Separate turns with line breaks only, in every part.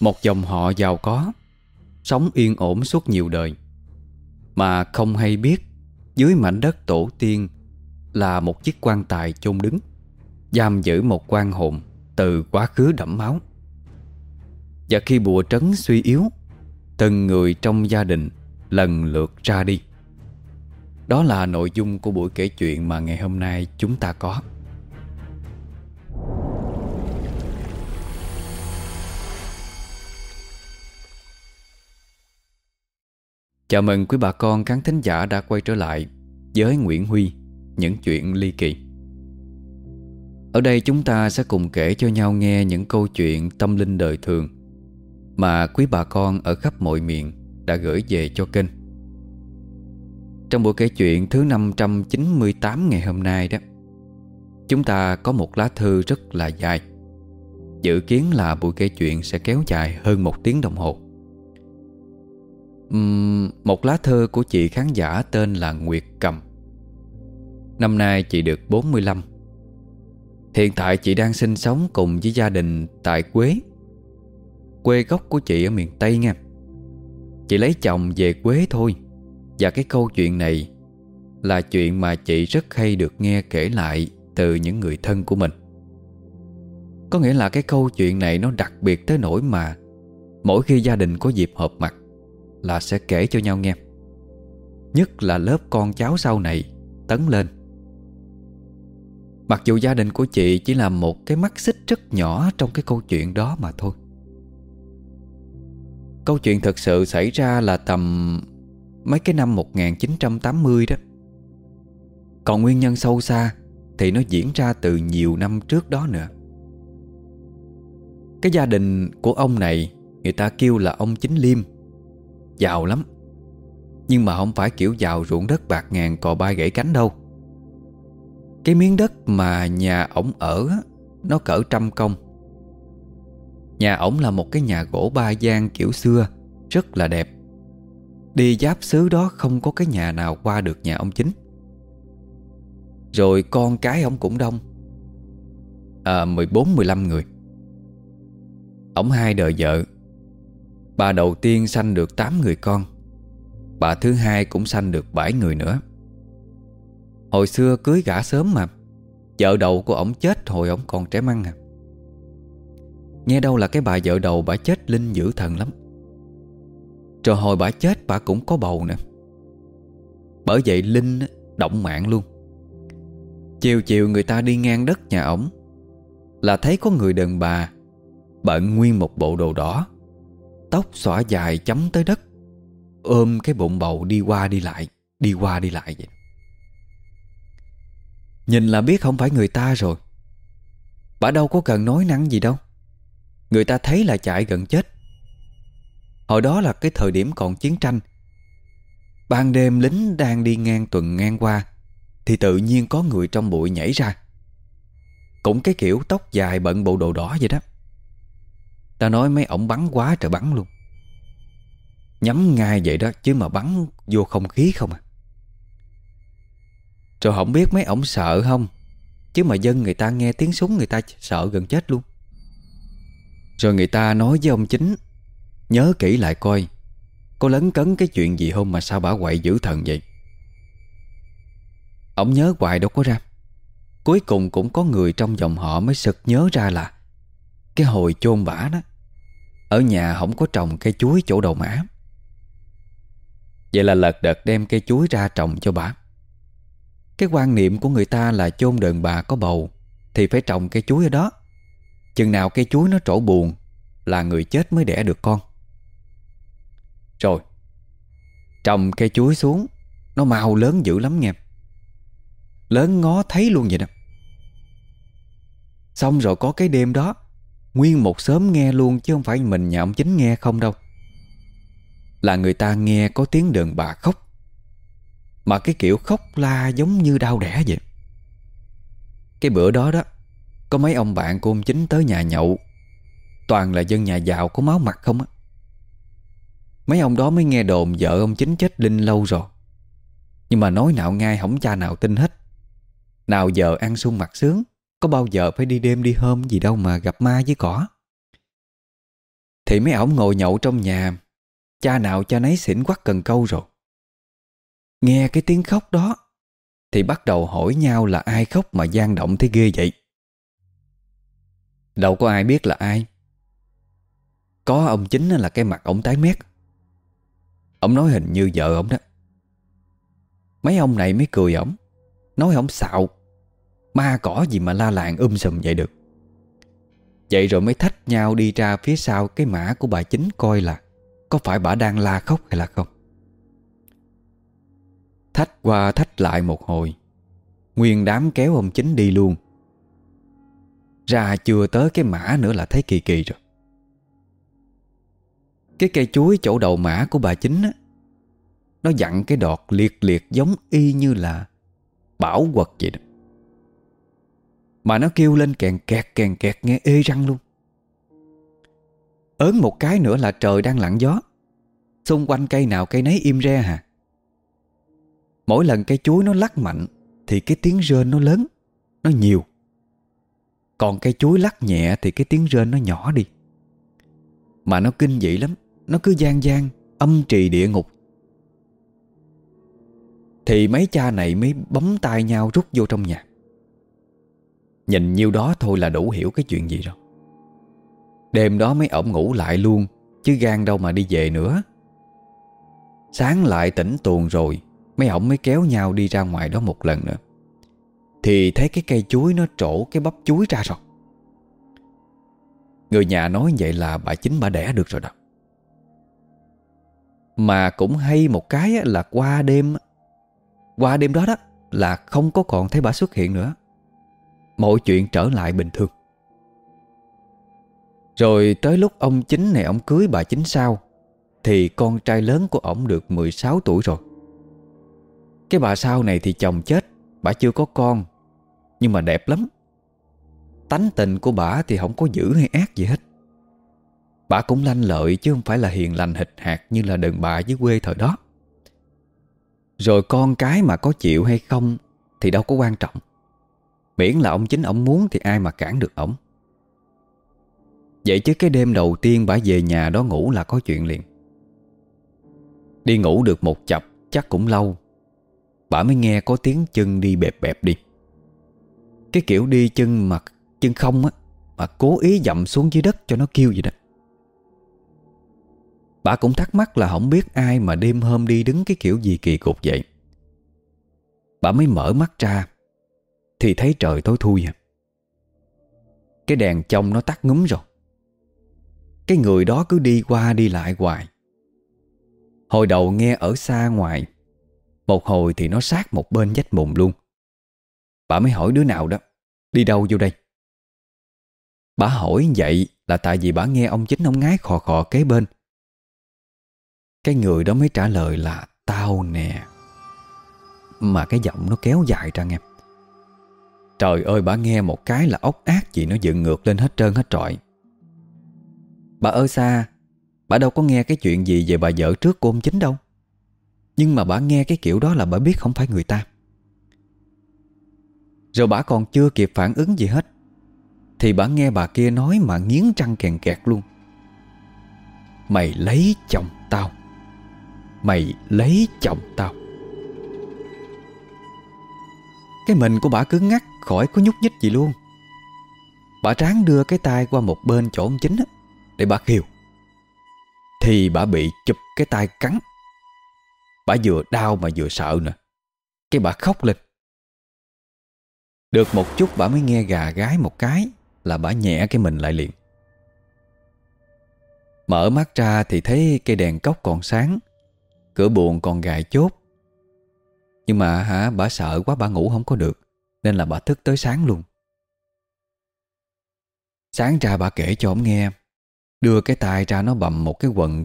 Một dòng họ giàu có, Sống yên ổn suốt nhiều đời. Mà không hay biết, Dưới mảnh đất tổ tiên Là một chiếc quan tài chôn đứng, Giam giữ một quan hồn Từ quá khứ đẫm máu. Và khi bùa trấn suy yếu, Từng người trong gia đình Lần lượt ra đi. Đó là nội dung của buổi kể chuyện Mà ngày hôm nay chúng ta có. Chào mừng quý bà con khán thính giả đã quay trở lại với Nguyễn Huy, Những chuyện ly kỳ. Ở đây chúng ta sẽ cùng kể cho nhau nghe những câu chuyện tâm linh đời thường Mà quý bà con ở khắp mọi miền đã gửi về cho kênh. Trong buổi kể chuyện thứ 598 ngày hôm nay đó, Chúng ta có một lá thư rất là dài, Dự kiến là buổi kể chuyện sẽ kéo dài hơn một tiếng đồng hồ. Uhm, một lá thư của chị khán giả tên là Nguyệt Cầm. Năm nay chị được 45 Hiện tại chị đang sinh sống cùng với gia đình tại Quế. Quê gốc của chị ở miền Tây nha. Chị lấy chồng về Quế thôi. Và cái câu chuyện này Là chuyện mà chị rất hay được nghe kể lại Từ những người thân của mình. Có nghĩa là cái câu chuyện này nó đặc biệt tới nỗi mà Mỗi khi gia đình có dịp họp mặt là sẽ kể cho nhau nghe. Nhất là lớp con cháu sau này, Tấn lên. Mặc dù gia đình của chị chỉ là một cái mắt xích rất nhỏ Trong cái câu chuyện đó mà thôi. Câu chuyện thật sự xảy ra là tầm Mấy cái năm 1980 đó. Còn nguyên nhân sâu xa Thì nó diễn ra từ nhiều năm trước đó nữa. Cái gia đình của ông này, Người ta kêu là ông Chính Liêm. Giàu lắm. Nhưng mà không phải kiểu giàu ruộng đất bạc ngàn cò bay gãy cánh đâu. Cái miếng đất mà nhà ổng ở Nó cỡ trăm công. Nhà ổng là một cái nhà gỗ ba gian kiểu xưa, Rất là đẹp. Đi giáp xứ đó không có cái nhà nào qua được nhà ông chính. Rồi con cái ông cũng đông. À 14-15 người. Ông hai đời vợ Bà đầu tiên sanh được 8 người con. Bà thứ hai cũng sanh được 7 người nữa. Hồi xưa cưới gã sớm mà. Vợ đầu của ổng chết hồi ổng còn trẻ măng à. Nghe đâu là cái bà vợ đầu bà chết linh dữ thần lắm. Rồi hồi bà chết bà cũng có bầu nè Bởi vậy Linh động mạng luôn. Chiều chiều người ta đi ngang đất nhà ổng. Là thấy có người đàn bà Bận nguyên một bộ đồ đỏ. Tóc xõa dài chấm tới đất, Ôm cái bụng bầu đi qua đi lại, Đi qua đi lại vậy. Nhìn là biết không phải người ta rồi. Bà đâu có cần nói năng gì đâu. Người ta thấy là chạy gần chết. Hồi đó là cái thời điểm còn chiến tranh. Ban đêm lính đang đi ngang tuần ngang qua, Thì tự nhiên có người trong bụi nhảy ra. Cũng cái kiểu tóc dài bận bộ đồ đỏ vậy đó. Ta nói mấy ổng bắn quá trời bắn luôn. Nhắm ngay vậy đó, Chứ mà bắn vô không khí không à. Rồi không biết mấy ổng sợ không? Chứ mà dân người ta nghe tiếng súng Người ta sợ gần chết luôn. Rồi người ta nói với ông chính, Nhớ kỹ lại coi, Có lấn cấn cái chuyện gì không Mà sao bà quậy dữ thần vậy? Ông nhớ hoài đâu có ra. Cuối cùng cũng có người trong dòng họ Mới sực nhớ ra là cái hồi chôn bả đó. Ở nhà không có trồng cây chuối chỗ đầu mã. Vậy là lật đật đem cây chuối ra trồng cho bà. Cái quan niệm của người ta là chôn đờn bà có bầu, Thì phải trồng cây chuối ở đó. Chừng nào cây chuối nó trổ buồn, Là người chết mới đẻ được con. Rồi, Trồng cây chuối xuống, Nó mau lớn dữ lắm nghe Lớn ngó thấy luôn vậy đó Xong rồi có cái đêm đó Nguyên một sớm nghe luôn Chứ không phải mình nhà ông chính nghe không đâu. Là người ta nghe có tiếng đường bà khóc. Mà cái kiểu khóc la giống như đau đẻ vậy. Cái bữa đó đó, Có mấy ông bạn của ông chính tới nhà nhậu. Toàn là dân nhà giàu có máu mặt không á. Mấy ông đó mới nghe đồn vợ ông chính chết linh lâu rồi. Nhưng mà nói nào ngay không cha nào tin hết. Nào giờ ăn sung mặt sướng. Có bao giờ phải đi đêm đi hôm gì đâu mà gặp ma với cỏ. Thì mấy ổng ngồi nhậu trong nhà, Cha nào cha nấy xỉn quắt cần câu rồi. Nghe cái tiếng khóc đó, Thì bắt đầu hỏi nhau là ai khóc mà gian động thế ghê vậy. Đâu có ai biết là ai. Có ông chính là cái mặt ổng tái mét. Ông nói hình như vợ ổng đó. Mấy ông này mới cười ổng, Nói ổng xạo. Ma cỏ gì mà la làng um sùm vậy được. Vậy rồi mới thách nhau đi ra phía sau cái mã của bà chính coi là Có phải bà đang la khóc hay là không. Thách qua thách lại một hồi, Nguyên đám kéo ông chính đi luôn. Ra chưa tới cái mã nữa là thấy kỳ kỳ rồi. Cái cây chuối chỗ đầu mã của bà chính á, Nó dặn cái đọt liệt liệt giống y như là Bảo quật vậy đó. Mà nó kêu lên kèn kẹt kèn kẹt nghe ê răng luôn. Ớn một cái nữa là trời đang lặng gió. Xung quanh cây nào cây nấy im re hả Mỗi lần cây chuối nó lắc mạnh, Thì cái tiếng rên nó lớn, Nó nhiều. Còn cây chuối lắc nhẹ, Thì cái tiếng rên nó nhỏ đi. Mà nó kinh dị lắm, Nó cứ gian gian, Âm trì địa ngục. Thì mấy cha này mới bấm tay nhau rút vô trong nhà. Nhìn nhiêu đó thôi là đủ hiểu cái chuyện gì rồi. Đêm đó mấy ổng ngủ lại luôn, Chứ gan đâu mà đi về nữa. Sáng lại tỉnh tuồn rồi, Mấy ổng mới kéo nhau đi ra ngoài đó một lần nữa. Thì thấy cái cây chuối nó trổ cái bắp chuối ra rồi. Người nhà nói vậy là bà chính bà đẻ được rồi đó. Mà cũng hay một cái là qua đêm Qua đêm đó đó Là không có còn thấy bà xuất hiện nữa. Mọi chuyện trở lại bình thường. Rồi tới lúc ông chính này ông cưới bà chính sao, Thì con trai lớn của ổng được 16 tuổi rồi. Cái bà sau này thì chồng chết Bà chưa có con Nhưng mà đẹp lắm. Tánh tình của bà thì không có dữ hay ác gì hết. Bà cũng lanh lợi chứ không phải là hiền lành hịch hạt Như là đàn bà dưới quê thời đó. Rồi con cái mà có chịu hay không Thì đâu có quan trọng. Miễn là ông chính ông muốn Thì ai mà cản được ổng Vậy chứ cái đêm đầu tiên bà về nhà đó ngủ là có chuyện liền. Đi ngủ được một chập, chắc cũng lâu. Bà mới nghe có tiếng chân đi bẹp bẹp đi. Cái kiểu đi chân mà, chân không á, Mà cố ý dậm xuống dưới đất cho nó kêu vậy đó. Bà cũng thắc mắc là không biết ai mà đêm hôm đi đứng cái kiểu gì kỳ cục vậy. Bà mới mở mắt ra thì thấy trời tối thui à. Cái đèn trong nó tắt ngúm rồi. Cái người đó cứ đi qua đi lại hoài. Hồi đầu nghe ở xa ngoài, một hồi thì nó sát một bên dách mùng luôn. Bà mới hỏi đứa nào đó, Đi đâu vô đây? Bà hỏi vậy là tại vì bà nghe ông chính ông ngái khò khò kế bên. Cái người đó mới trả lời là, Tao nè. Mà cái giọng nó kéo dài ra nghe. Trời ơi, bà nghe một cái là ốc ác gì nó dựng ngược lên hết trơn hết trọi. Bà ơi xa Bà đâu có nghe cái chuyện gì về bà vợ trước của ông chính đâu. Nhưng mà bà nghe cái kiểu đó là bà biết không phải người ta. Rồi bà còn chưa kịp phản ứng gì hết, Thì bà nghe bà kia nói mà nghiến răng kèn kẹt luôn. Mày lấy chồng tao. Mày lấy chồng tao. Cái mình của bà cứ ngắt khỏi có nhúc nhích gì luôn. Bà tráng đưa cái tay qua một bên chỗ ông chính á, Để bà kêu Thì bà bị chụp cái tay cắn. Bà vừa đau mà vừa sợ nè Cái bà khóc lên. Được một chút bà mới nghe gà gái một cái Là bà nhẹ cái mình lại liền. Mở mắt ra thì thấy cây đèn cốc còn sáng, Cửa buồn còn gài chốt. Nhưng mà hả, bà sợ quá, bà ngủ không có được. Nên là bà thức tới sáng luôn. Sáng ra bà kể cho ông nghe, Đưa cái tay ra nó bầm một cái quần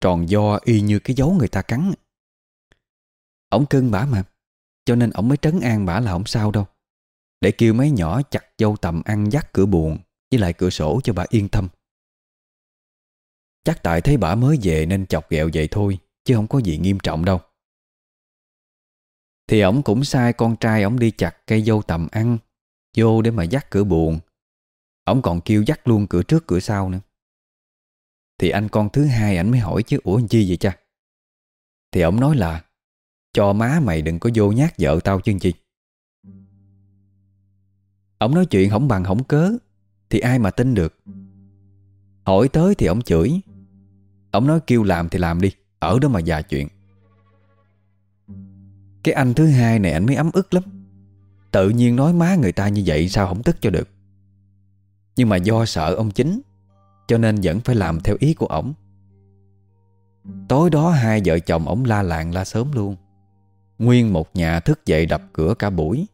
Tròn do y như cái dấu người ta cắn. Ông cưng bả mà, Cho nên ông mới trấn an bả là không sao đâu. Để kêu mấy nhỏ chặt dâu tầm ăn dắt cửa buồn Với lại cửa sổ cho bà yên tâm. Chắc tại thấy bả mới về nên chọc ghẹo vậy thôi, Chứ không có gì nghiêm trọng đâu. Thì ổng cũng sai con trai ổng đi chặt cây dâu tầm ăn, Vô để mà dắt cửa buồn. Ổng còn kêu dắt luôn cửa trước cửa sau nữa. Thì anh con thứ hai ảnh mới hỏi chứ, Ủa anh chi vậy cha? Thì ông nói là, Cho má mày đừng có vô nhát vợ tao chứ chi. Ông nói chuyện không bằng không cớ, Thì ai mà tin được. Hỏi tới thì ông chửi. Ông nói kêu làm thì làm đi, Ở đó mà già chuyện. Cái anh thứ hai này anh mới ấm ức lắm. Tự nhiên nói má người ta như vậy Sao không tức cho được. Nhưng mà do sợ ông chính, Cho nên vẫn phải làm theo ý của ổng. Tối đó hai vợ chồng ổng la làng la sớm luôn. Nguyên một nhà thức dậy đập cửa cả buổi,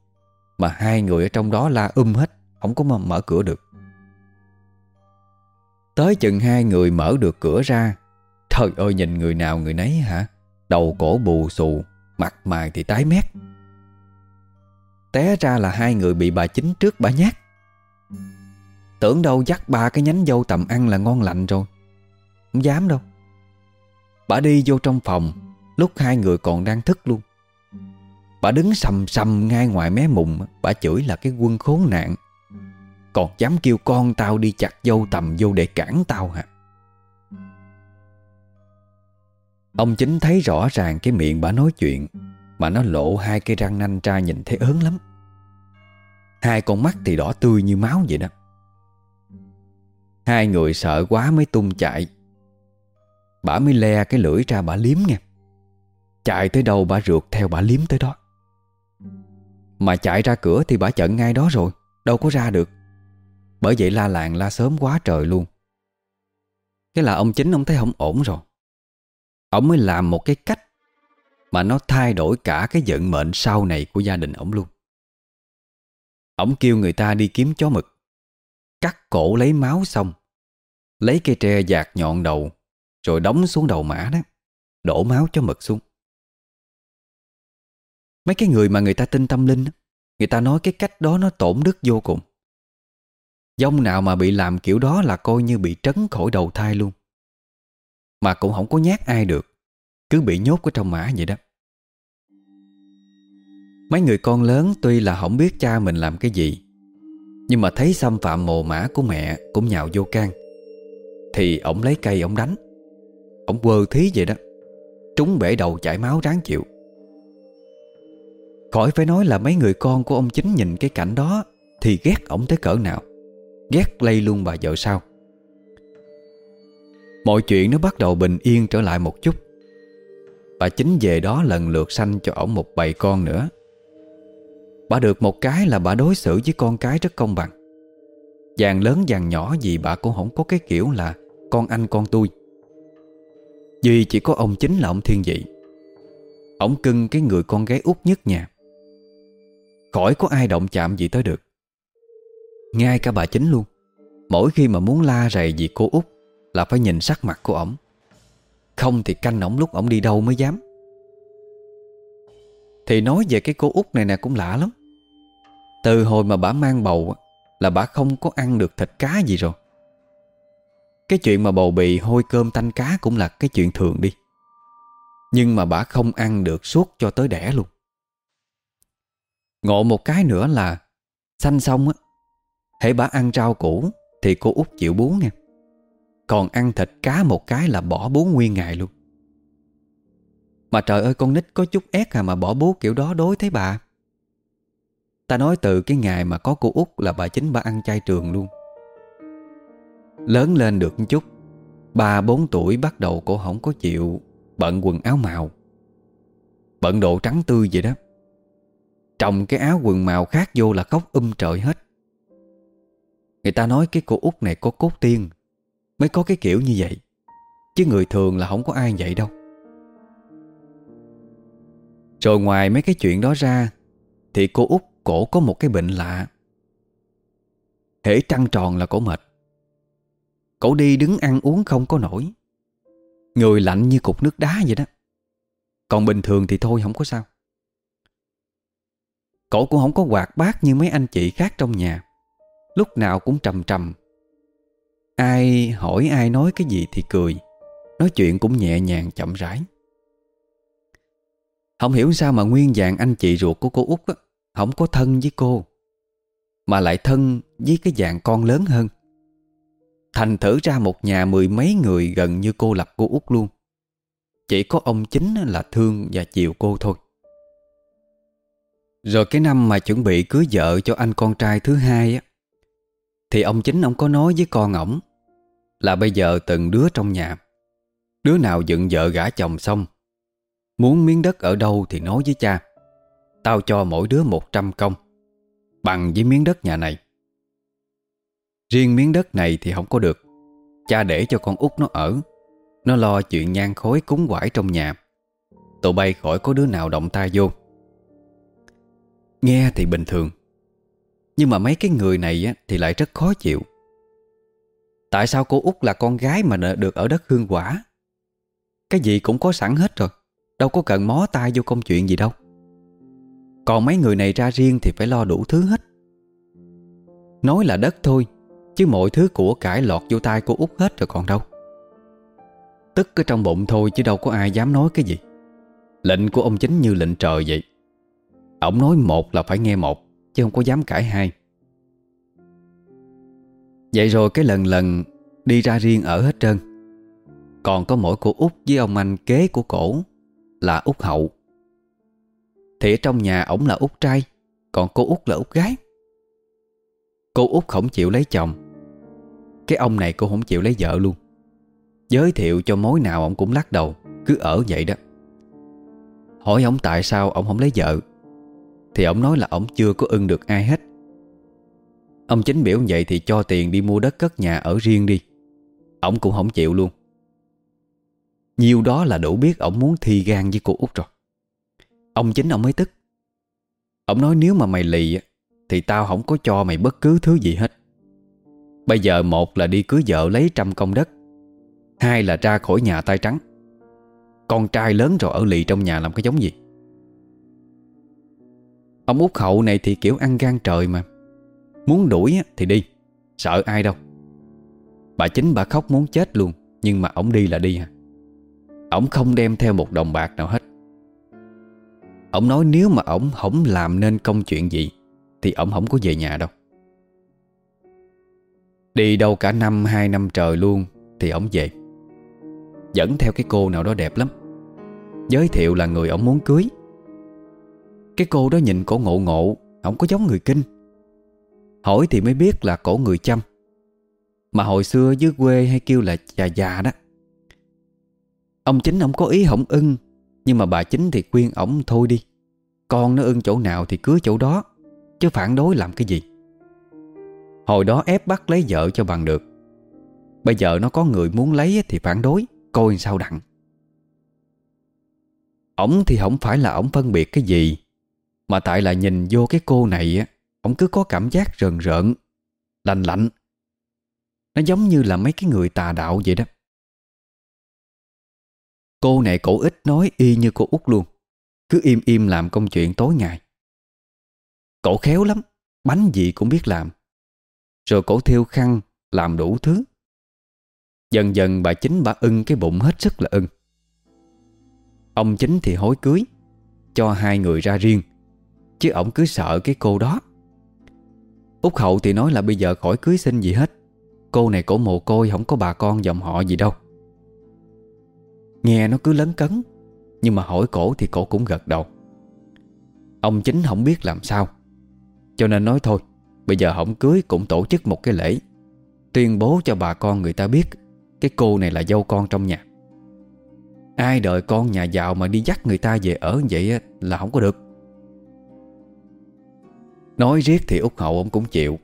Mà hai người ở trong đó la um hết, Không có mà mở cửa được. Tới chừng hai người mở được cửa ra, Trời ơi, nhìn người nào người nấy hả? Đầu cổ bù xù Mặt mày thì tái mét. Té ra là hai người bị bà chính trước bà nhát. Tưởng đâu dắt ba cái nhánh dâu tầm ăn là ngon lạnh rồi. Không dám đâu. Bà đi vô trong phòng, Lúc hai người còn đang thức luôn. Bà đứng sầm sầm ngay ngoài mé mùng, Bà chửi là cái quân khốn nạn. Còn dám kêu con tao đi chặt dâu tầm vô để cản tao hả? Ông chính thấy rõ ràng cái miệng bà nói chuyện, Mà nó lộ hai cái răng nanh ra nhìn thấy ớn lắm. Hai con mắt thì đỏ tươi như máu vậy đó. Hai người sợ quá mới tung chạy. Bà mới le cái lưỡi ra bà liếm nghe. Chạy tới đâu bà rượt theo bà liếm tới đó. Mà chạy ra cửa thì bà chận ngay đó rồi, Đâu có ra được. Bởi vậy la làng la sớm quá trời luôn. Cái là ông chính ông thấy không ổn rồi. Ông mới làm một cái cách Mà nó thay đổi cả cái vận mệnh sau này của gia đình ông luôn. Ông kêu người ta đi kiếm chó mực, Cắt cổ lấy máu xong, Lấy cây tre dạt nhọn đầu, Rồi đóng xuống đầu mã đó, Đổ máu cho mực xuống. Mấy cái người mà người ta tin tâm linh Người ta nói cái cách đó nó tổn đức vô cùng. Dông nào mà bị làm kiểu đó là coi như bị trấn khỏi đầu thai luôn. Mà cũng không có nhát ai được. Cứ bị nhốt ở trong mã vậy đó. Mấy người con lớn tuy là không biết cha mình làm cái gì, Nhưng mà thấy xâm phạm mồ mã của mẹ Cũng nhào vô can. Thì ổng lấy cây ổng đánh. Ổng quơ thí vậy đó. Trúng bể đầu chảy máu ráng chịu. Khỏi phải nói là mấy người con của ông chính nhìn cái cảnh đó Thì ghét ổng tới cỡ nào. Ghét lây luôn bà vợ sao? Mọi chuyện nó bắt đầu bình yên trở lại một chút. Bà chính về đó lần lượt sanh cho ổng một bầy con nữa. Bà được một cái là bà đối xử với con cái rất công bằng. Dàn lớn dàn nhỏ gì bà cũng không có cái kiểu là Con anh con tôi. Vì chỉ có ông chính là ông thiên vị. Ông cưng cái người con gái út nhất nhà. Khỏi có ai động chạm gì tới được. Ngay cả bà chính luôn. Mỗi khi mà muốn la rầy gì cô út là phải nhìn sắc mặt của ổng. Không thì canh ổng lúc ổng đi đâu mới dám. Thì nói về cái cô út này nè cũng lạ lắm. Từ hồi mà bà mang bầu Là bà không có ăn được thịt cá gì rồi. Cái chuyện mà bầu bị hôi cơm tanh cá Cũng là cái chuyện thường đi. Nhưng mà bà không ăn được suốt cho tới đẻ luôn. Ngộ một cái nữa là Xanh xong á Hãy bà ăn rau củ Thì cô út chịu bú nha. Còn ăn thịt cá một cái là bỏ bố nguyên ngày luôn. Mà trời ơi, con nít có chút ép à Mà bỏ bố kiểu đó đối thấy bà. Ta nói từ cái ngày mà có cô út Là bà chính bà ăn chay trường luôn. Lớn lên được một chút, Ba bốn tuổi bắt đầu cô không có chịu Bận quần áo màu. Bận độ trắng tươi vậy đó. Trồng cái áo quần màu khác vô là khóc um trời hết. Người ta nói cái cô út này có cốt tiên Mới có cái kiểu như vậy. Chứ người thường là không có ai vậy đâu. Rồi ngoài mấy cái chuyện đó ra, Thì cô út cổ có một cái bệnh lạ. Hễ trăng tròn là cổ mệt. Cổ đi đứng ăn uống không có nổi. Người lạnh như cục nước đá vậy đó. Còn bình thường thì thôi, không có sao. Cổ cũng không có quạt bát như mấy anh chị khác trong nhà. Lúc nào cũng trầm trầm Ai hỏi ai nói cái gì thì cười. Nói chuyện cũng nhẹ nhàng chậm rãi. Không hiểu sao mà nguyên dạng anh chị ruột của cô út á, Không có thân với cô, Mà lại thân với cái dạng con lớn hơn. Thành thử ra một nhà mười mấy người gần như cô lập cô út luôn. Chỉ có ông chính là thương và chiều cô thôi. Rồi cái năm mà chuẩn bị cưới vợ cho anh con trai thứ hai á thì ông chính ông có nói với con ổng Là bây giờ từng đứa trong nhà, Đứa nào dựng vợ gả chồng xong, Muốn miếng đất ở đâu thì nói với cha, Tao cho mỗi đứa 100 công Bằng với miếng đất nhà này. Riêng miếng đất này thì không có được. Cha để cho con út nó ở, Nó lo chuyện nhang khối cúng quải trong nhà. Tụi bay khỏi có đứa nào động tay vô. Nghe thì bình thường. Nhưng mà mấy cái người này thì lại rất khó chịu. Tại sao cô út là con gái mà được ở đất hương quả? Cái gì cũng có sẵn hết rồi, Đâu có cần mó tay vô công chuyện gì đâu. Còn mấy người này ra riêng thì phải lo đủ thứ hết. Nói là đất thôi, Chứ mọi thứ của cải lọt vô tay cô út hết rồi còn đâu. Tức ở trong bụng thôi chứ đâu có ai dám nói cái gì. Lệnh của ông chính như lệnh trời vậy. Ông nói một là phải nghe một Chứ không có dám cãi hai. Vậy rồi cái lần lần Đi ra riêng ở hết trơn. Còn có mỗi cô út với ông anh kế của cổ Là út hậu. Thì ở trong nhà ổng là út trai, Còn cô út là út gái. Cô út không chịu lấy chồng. Cái ông này cô không chịu lấy vợ luôn. Giới thiệu cho mối nào ông cũng lắc đầu, Cứ ở vậy đó. Hỏi ông tại sao ông không lấy vợ. Thì ông nói là ông chưa có ưng được ai hết. Ông chính biểu vậy thì cho tiền đi mua đất cất nhà ở riêng đi. Ông cũng không chịu luôn. Nhiều đó là đủ biết ông muốn thi gan với cô út rồi. Ông chính ông mới tức. Ông nói nếu mà mày lì Thì tao không có cho mày bất cứ thứ gì hết. Bây giờ một là đi cưới vợ lấy trăm công đất, Hai là ra khỏi nhà tay trắng. Con trai lớn rồi ở lì trong nhà làm cái giống gì? Ông út hậu này thì kiểu ăn gan trời mà. Muốn đuổi thì đi. Sợ ai đâu. Bà chính bà khóc muốn chết luôn, Nhưng mà ổng đi là đi hả Ổng không đem theo một đồng bạc nào hết. Ổng nói nếu mà ổng không làm nên công chuyện gì, Thì ổng không có về nhà đâu. Đi đâu cả năm, hai năm trời luôn, Thì ổng về. Dẫn theo cái cô nào đó đẹp lắm. Giới thiệu là người ổng muốn cưới. Cái cô đó nhìn cổ ngộ ngộ, không có giống người kinh. Hỏi thì mới biết là cổ người chăm. Mà hồi xưa dưới quê hay kêu là già già đó. Ông chính ông có ý hổng ưng, Nhưng mà bà chính thì khuyên ổng thôi đi. Con nó ưng chỗ nào thì cưới chỗ đó, Chứ phản đối làm cái gì. Hồi đó ép bắt lấy vợ cho bằng được. Bây giờ nó có người muốn lấy thì phản đối, Coi sao đặng. Ổng thì không phải là ổng phân biệt cái gì mà tại là nhìn vô cái cô này á, ông cứ có cảm giác rờn rợn, Lạnh lạnh. Nó giống như là mấy cái người tà đạo vậy đó. Cô này cổ ít nói, y như cô út luôn. Cứ im im làm công chuyện tối ngày. Cổ khéo lắm, Bánh gì cũng biết làm. Rồi cổ thiêu khăn, Làm đủ thứ. Dần dần bà chính bà ưng cái bụng hết sức là ưng. Ông chính thì hối cưới, Cho hai người ra riêng. Chứ ổng cứ sợ cái cô đó. Út hậu thì nói là bây giờ khỏi cưới sinh gì hết. Cô này cổ mồ côi, Không có bà con dòng họ gì đâu. Nghe nó cứ lấn cấn, Nhưng mà hỏi cổ thì cổ cũng gật đầu. Ông chính không biết làm sao. Cho nên nói thôi, Bây giờ không cưới cũng tổ chức một cái lễ, Tuyên bố cho bà con người ta biết Cái cô này là dâu con trong nhà. Ai đợi con nhà giàu mà đi dắt người ta về ở vậy là không có được. Nói riết thì út hậu ông cũng chịu.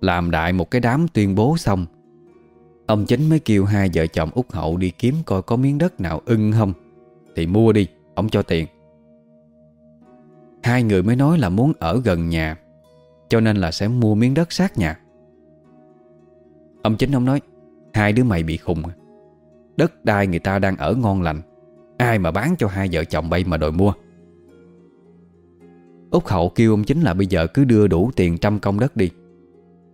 Làm đại một cái đám tuyên bố xong Ông chính mới kêu hai vợ chồng út hậu đi kiếm coi có miếng đất nào ưng không. Thì mua đi, ông cho tiền. Hai người mới nói là muốn ở gần nhà cho nên là sẽ mua miếng đất sát nhà. Ông chính ông nói Hai đứa mày bị khùng? Đất đai người ta đang ở ngon lành Ai mà bán cho hai vợ chồng bay mà đòi mua? Úc Hậu kêu ông chính là bây giờ cứ đưa đủ tiền trăm công đất đi.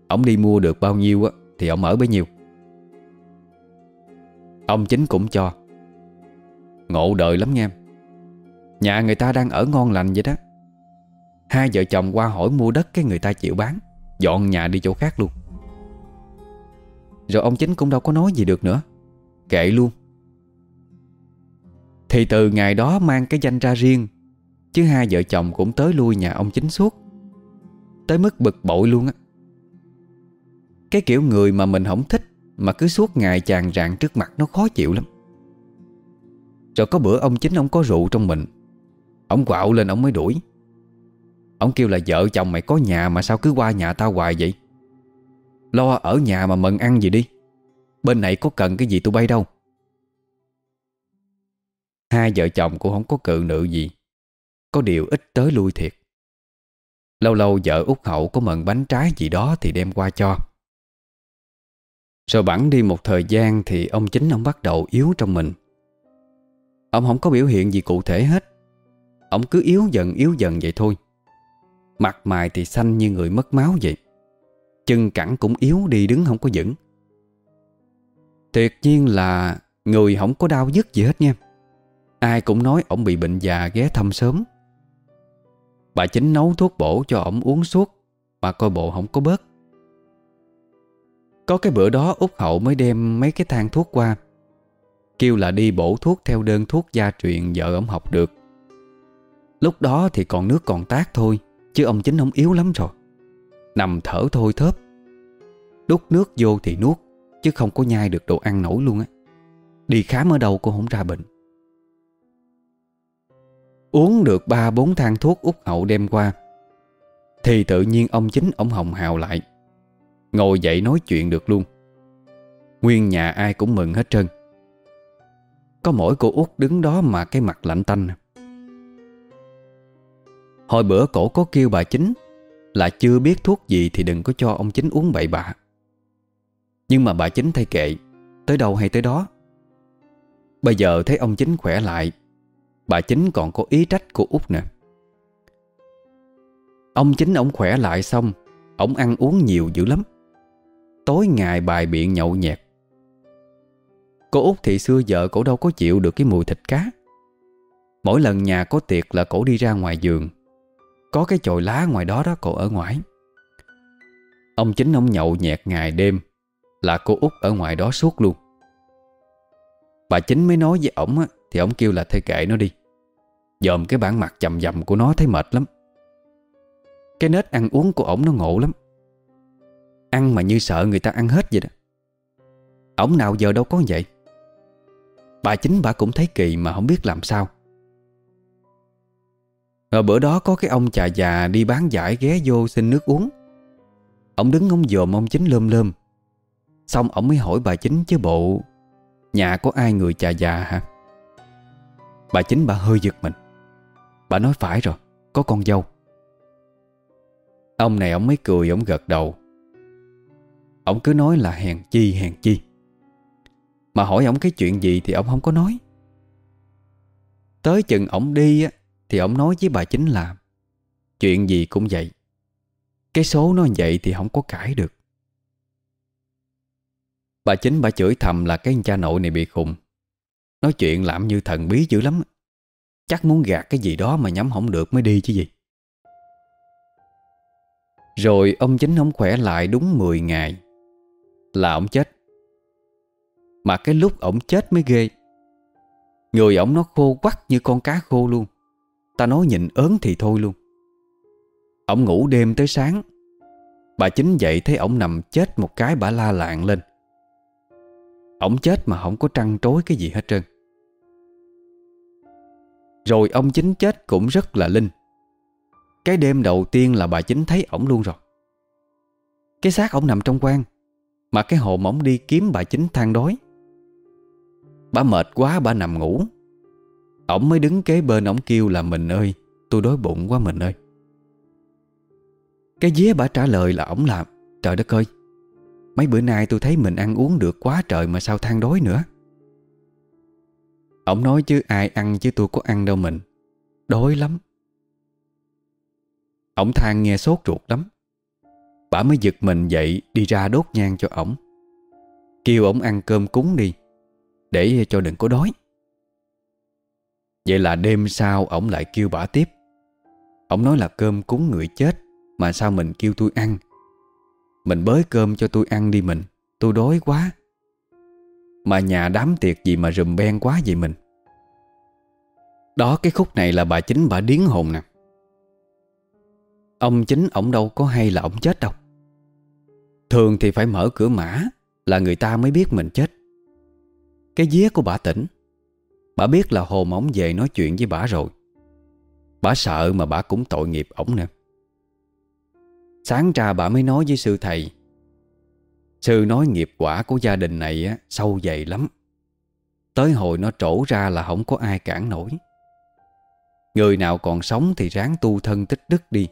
Ông đi mua được bao nhiêu á, Thì ông ở bấy nhiêu. Ông chính cũng cho. Ngộ đời lắm nha Nhà người ta đang ở ngon lành vậy đó. Hai vợ chồng qua hỏi mua đất cái người ta chịu bán, Dọn nhà đi chỗ khác luôn. Rồi ông chính cũng đâu có nói gì được nữa, Kệ luôn. Thì từ ngày đó mang cái danh ra riêng Chứ hai vợ chồng cũng tới lui nhà ông chính suốt. Tới mức bực bội luôn á. Cái kiểu người mà mình không thích, Mà cứ suốt ngày chàng rạng trước mặt nó khó chịu lắm. Rồi có bữa ông chính ông có rượu trong mình. Ông quạo lên ông mới đuổi. Ông kêu là vợ chồng mày có nhà Mà sao cứ qua nhà tao hoài vậy? Lo ở nhà mà mần ăn gì đi. Bên này có cần cái gì tụi bay đâu. Hai vợ chồng cũng không có cự nữ gì. Có điều ít tới lui thiệt. Lâu lâu vợ út hậu có mận bánh trái gì đó Thì đem qua cho. Rồi bẵng đi một thời gian Thì ông chính ông bắt đầu yếu trong mình. Ông không có biểu hiện gì cụ thể hết. Ông cứ yếu dần yếu dần vậy thôi. Mặt mày thì xanh như người mất máu vậy. Chân cẳng cũng yếu đi đứng không có vững. Tuyệt nhiên là Người không có đau dứt gì hết nha. Ai cũng nói ổng bị bệnh già ghé thăm sớm. Bà chính nấu thuốc bổ cho ổng uống suốt. Mà coi bộ không có bớt. Có cái bữa đó út Hậu mới đem mấy cái thang thuốc qua. Kêu là đi bổ thuốc theo đơn thuốc gia truyền vợ ổng học được. Lúc đó thì còn nước còn tác thôi, Chứ ông chính ông yếu lắm rồi. Nằm thở thôi thớp. Đút nước vô thì nuốt, Chứ không có nhai được đồ ăn nổi luôn á. Đi khám ở đâu cũng không ra bệnh. Uống được ba bốn thang thuốc út hậu đem qua. Thì tự nhiên ông chính ông hồng hào lại, Ngồi dậy nói chuyện được luôn. Nguyên nhà ai cũng mừng hết trơn. Có mỗi cô út đứng đó mà cái mặt lạnh tanh. Hồi bữa cổ có kêu bà chính Là chưa biết thuốc gì thì đừng có cho ông chính uống bậy bạ. Nhưng mà bà chính thay kệ, Tới đâu hay tới đó. Bây giờ thấy ông chính khỏe lại Bà chính còn có ý trách của út nè. Ông chính ông khỏe lại xong, Ông ăn uống nhiều dữ lắm. Tối ngày bài biện nhậu nhẹt. Cô út thì xưa vợ cổ đâu có chịu được cái mùi thịt cá. Mỗi lần nhà có tiệc là cổ đi ra ngoài giường. Có cái chồi lá ngoài đó đó cổ ở ngoài. Ông chính ông nhậu nhẹt ngày đêm, Là cô út ở ngoài đó suốt luôn. Bà chính mới nói với ổng á thì ổng kêu là thay kệ nó đi. Dòm cái bản mặt chầm dầm của nó thấy mệt lắm. Cái nết ăn uống của ổng nó ngộ lắm. Ăn mà như sợ người ta ăn hết vậy đó. Ổng nào giờ đâu có vậy. Bà chính bà cũng thấy kỳ mà không biết làm sao. Rồi bữa đó có cái ông chà già đi bán giải ghé vô xin nước uống. Ông đứng ông dòm ông chính lơm lơm. Xong ông mới hỏi bà chính chứ bộ, Nhà có ai người chà già hả? Bà chính bà hơi giật mình. Bà nói, phải rồi, Có con dâu. Ông này, ông mới cười, ông gật đầu. Ông cứ nói là hèn chi hèn chi. Mà hỏi ông cái chuyện gì thì ông không có nói. Tới chừng ông đi á, Thì ông nói với bà chính là, Chuyện gì cũng vậy, Cái số nó vậy thì không có cãi được. Bà chính bà chửi thầm là cái cha nội này bị khùng. Nói chuyện làm như thần bí dữ lắm. Chắc muốn gạt cái gì đó mà nhắm không được mới đi chứ gì. Rồi ông chính ông khỏe lại đúng 10 ngày. Là ông chết. Mà cái lúc ông chết mới ghê. Người ông nó khô quắc như con cá khô luôn. Ta nói nhìn ớn thì thôi luôn. Ông ngủ đêm tới sáng. Bà chính dậy thấy ông nằm chết một cái bà la lạng lên. Ông chết mà không có trăn trối cái gì hết trơn. Rồi ông chính chết cũng rất là linh. Cái đêm đầu tiên là bà chính thấy ổng luôn rồi. Cái xác ổng nằm trong quan, Mà cái hồn ổng đi kiếm bà chính than đói. Bà mệt quá, bà nằm ngủ. Ổng mới đứng kế bên ổng kêu là, Mình ơi, tôi đói bụng quá, mình ơi. Cái dế bà trả lời là, ổng làm, Trời đất ơi Mấy bữa nay tôi thấy mình ăn uống được quá trời Mà sao than đói nữa. Ông nói chứ ai ăn chứ tôi có ăn đâu mình. Đói lắm. Ông than nghe sốt ruột lắm. Bà mới giật mình dậy Đi ra đốt nhang cho ổng. Kêu ổng ăn cơm cúng đi, Để cho đừng có đói. Vậy là đêm sau ổng lại kêu bà tiếp. Ổng nói là cơm cúng người chết Mà sao mình kêu tôi ăn? Mình bới cơm cho tôi ăn đi mình. Tôi đói quá. Mà nhà đám tiệc gì mà rùm ben quá vậy mình? Đó, cái khúc này là bà chính bà điến hồn nè. Ông chính ổng đâu có hay là ổng chết đâu. Thường thì phải mở cửa mã Là người ta mới biết mình chết. Cái vía của bà tỉnh. Bà biết là hồn ổng về nói chuyện với bà rồi. Bà sợ mà bà cũng tội nghiệp ổng nè. Sáng ra bà mới nói với sư thầy Sư nói nghiệp quả của gia đình này á, sâu dày lắm. Tới hồi nó trổ ra là không có ai cản nổi. Người nào còn sống thì ráng tu thân tích đức đi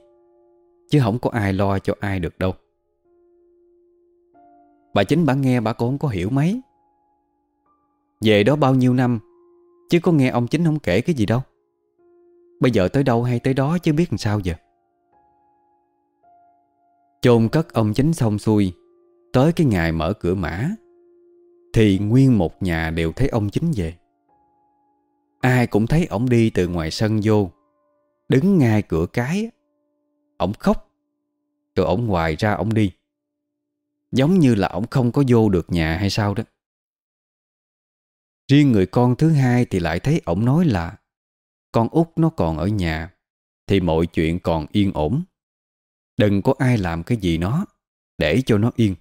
Chứ không có ai lo cho ai được đâu. Bà chính bà nghe bà cũng không có hiểu mấy. Về đó bao nhiêu năm Chứ có nghe ông chính không kể cái gì đâu. Bây giờ tới đâu hay tới đó chứ biết làm sao giờ? Chôn cất ông chính xong xuôi, Tới cái ngày mở cửa mã, Thì nguyên một nhà đều thấy ông chính về. Ai cũng thấy ổng đi từ ngoài sân vô, Đứng ngay cửa cái, Ổng khóc, Rồi ổng hoài ra ổng đi. Giống như là ổng không có vô được nhà hay sao đó. Riêng người con thứ hai thì lại thấy ổng nói là, Con út nó còn ở nhà, Thì mọi chuyện còn yên ổn. Đừng có ai làm cái gì nó Để cho nó yên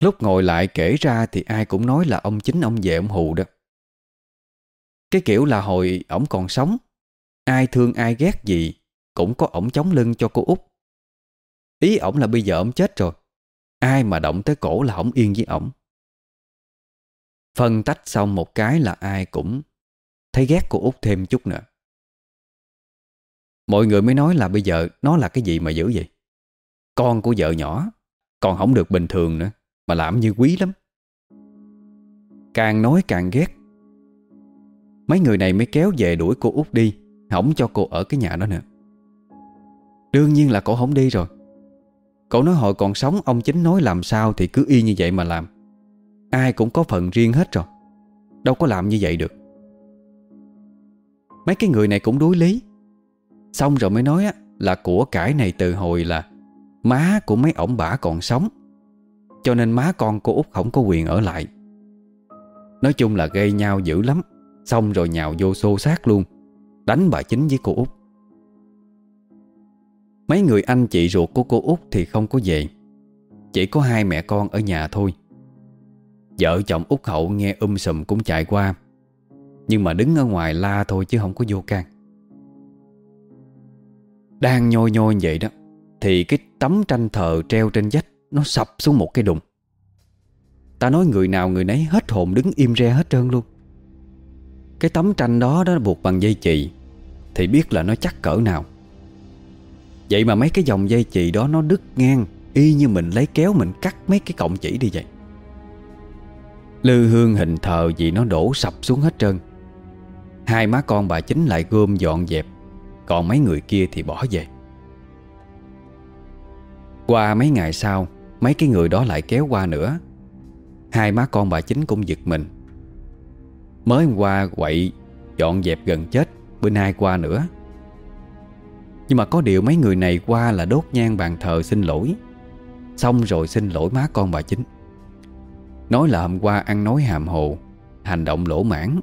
Lúc ngồi lại kể ra thì ai cũng nói là ông chính ông về ông hù đó. Cái kiểu là hồi ổng còn sống, ai thương ai ghét gì cũng có ổng chống lưng cho cô út. Ý ổng là bây giờ ổng chết rồi, ai mà động tới cổ là ổng yên với ổng. Phân tách xong một cái là ai cũng thấy ghét cô út thêm chút nữa. Mọi người mới nói là bây giờ nó là cái gì mà dữ vậy? Con của vợ nhỏ, còn không được bình thường nữa. Mà làm như quý lắm. Càng nói càng ghét. Mấy người này mới kéo về đuổi cô út đi Không cho cô ở cái nhà đó nữa. Đương nhiên là cổ không đi rồi. Cậu nói hồi còn sống Ông chính nói làm sao thì cứ y như vậy mà làm. Ai cũng có phần riêng hết rồi. Đâu có làm như vậy được. Mấy cái người này cũng đối lý. Xong rồi mới nói á, là của cải này từ hồi là Má của mấy ổng bả còn sống. Cho nên má con cô út không có quyền ở lại. Nói chung là gây nhau dữ lắm. Xong rồi nhào vô xô xác luôn. Đánh bà chính với cô út. Mấy người anh chị ruột của cô út thì không có về. Chỉ có hai mẹ con ở nhà thôi. Vợ chồng út hậu nghe um sùm cũng chạy qua. Nhưng mà đứng ở ngoài la thôi chứ không có vô can. Đang nhoi nhoi vậy đó, Thì cái tấm tranh thờ treo trên vách nó sập xuống một cái đùng. Ta nói người nào người nấy hết hồn đứng im re hết trơn luôn. Cái tấm tranh đó đó buộc bằng dây chì, Thì biết là nó chắc cỡ nào. Vậy mà mấy cái dòng dây chì đó nó đứt ngang, Y như mình lấy kéo mình cắt mấy cái cọng chỉ đi vậy. Lư hương hình thờ vì nó đổ sập xuống hết trơn. Hai má con bà chính lại gom dọn dẹp còn mấy người kia thì bỏ về. Qua mấy ngày sau, Mấy cái người đó lại kéo qua nữa. Hai má con bà chính cũng giật mình. Mới hôm qua quậy, Dọn dẹp gần chết, Bữa nay qua nữa. Nhưng mà có điều mấy người này qua là đốt nhang bàn thờ xin lỗi. Xong rồi xin lỗi má con bà chính. Nói là hôm qua ăn nói hàm hồ, Hành động lỗ mãn.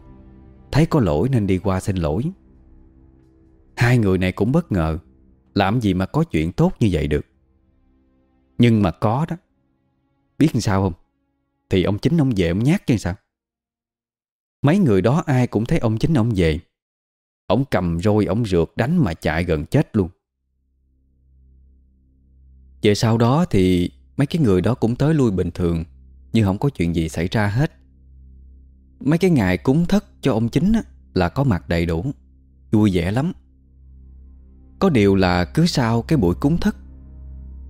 Thấy có lỗi nên đi qua xin lỗi. Hai người này cũng bất ngờ. Làm gì mà có chuyện tốt như vậy được? Nhưng mà có đó. Biết làm sao không? Thì ông chính ông về ông nhát chứ sao? Mấy người đó ai cũng thấy ông chính ông về. Ông cầm roi ông rượt đánh mà chạy gần chết luôn. Về sau đó thì Mấy cái người đó cũng tới lui bình thường Nhưng không có chuyện gì xảy ra hết. Mấy cái ngày cúng thất cho ông chính á, Là có mặt đầy đủ. Vui vẻ lắm. Có điều là cứ sau cái buổi cúng thất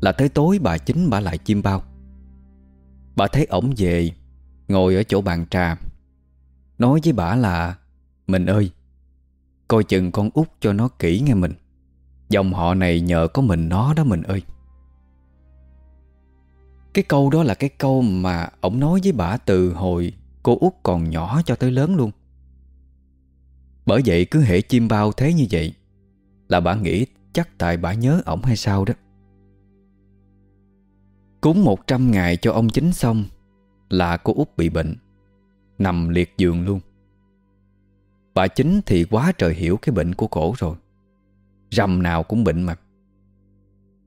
là tới tối bà chính bà lại chim bao. Bà thấy ổng về, Ngồi ở chỗ bàn trà, Nói với bà là, Mình ơi, Coi chừng con út cho nó kỹ nghe mình, Dòng họ này nhờ có mình nó đó mình ơi. Cái câu đó là cái câu mà ổng nói với bà từ hồi cô út còn nhỏ cho tới lớn luôn. Bởi vậy cứ hệ chim bao thế như vậy là bà nghĩ chắc tại bà nhớ ổng hay sao đó. Cúng 100 ngày cho ông chính xong, Là cô út bị bệnh, Nằm liệt giường luôn. Bà chính thì quá trời hiểu cái bệnh của cổ rồi, Rằm nào cũng bệnh mặt.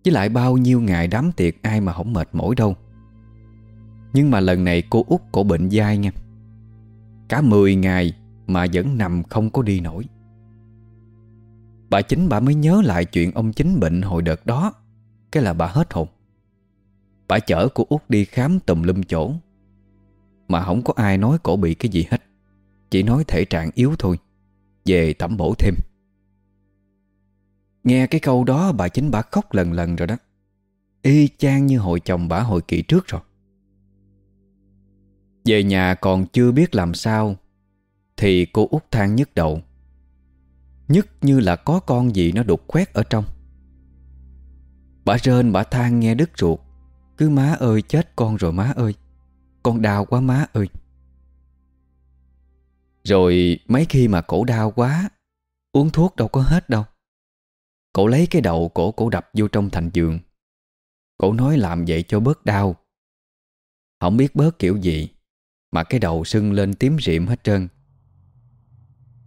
Với lại bao nhiêu ngày đám tiệc ai mà không mệt mỏi đâu. Nhưng mà lần này cô út cổ bệnh dai nha. Cả 10 ngày mà vẫn nằm không có đi nổi. Bà chính bà mới nhớ lại chuyện ông chính bệnh hồi đợt đó. Cái là bà hết hồn. Bà chở cô út đi khám tùm lum chỗ. Mà không có ai nói cổ bị cái gì hết. Chỉ nói thể trạng yếu thôi. Về tẩm bổ thêm. Nghe cái câu đó, bà chính bà khóc lần lần rồi đó. Y chang như hồi chồng bà hồi kỳ trước rồi. Về nhà còn chưa biết làm sao, Thì cô út than nhức đầu. Nhất như là có con gì nó đục khoét ở trong. Bà rên, bà than nghe đứt ruột. Cứ má ơi, chết con rồi má ơi. Con đau quá má ơi. Rồi mấy khi mà cổ đau quá, Uống thuốc đâu có hết đâu. Cổ lấy cái đầu cổ cổ đập vô trong thành giường. Cổ nói làm vậy cho bớt đau. Không biết bớt kiểu gì, Mà cái đầu sưng lên tím rịm hết trơn.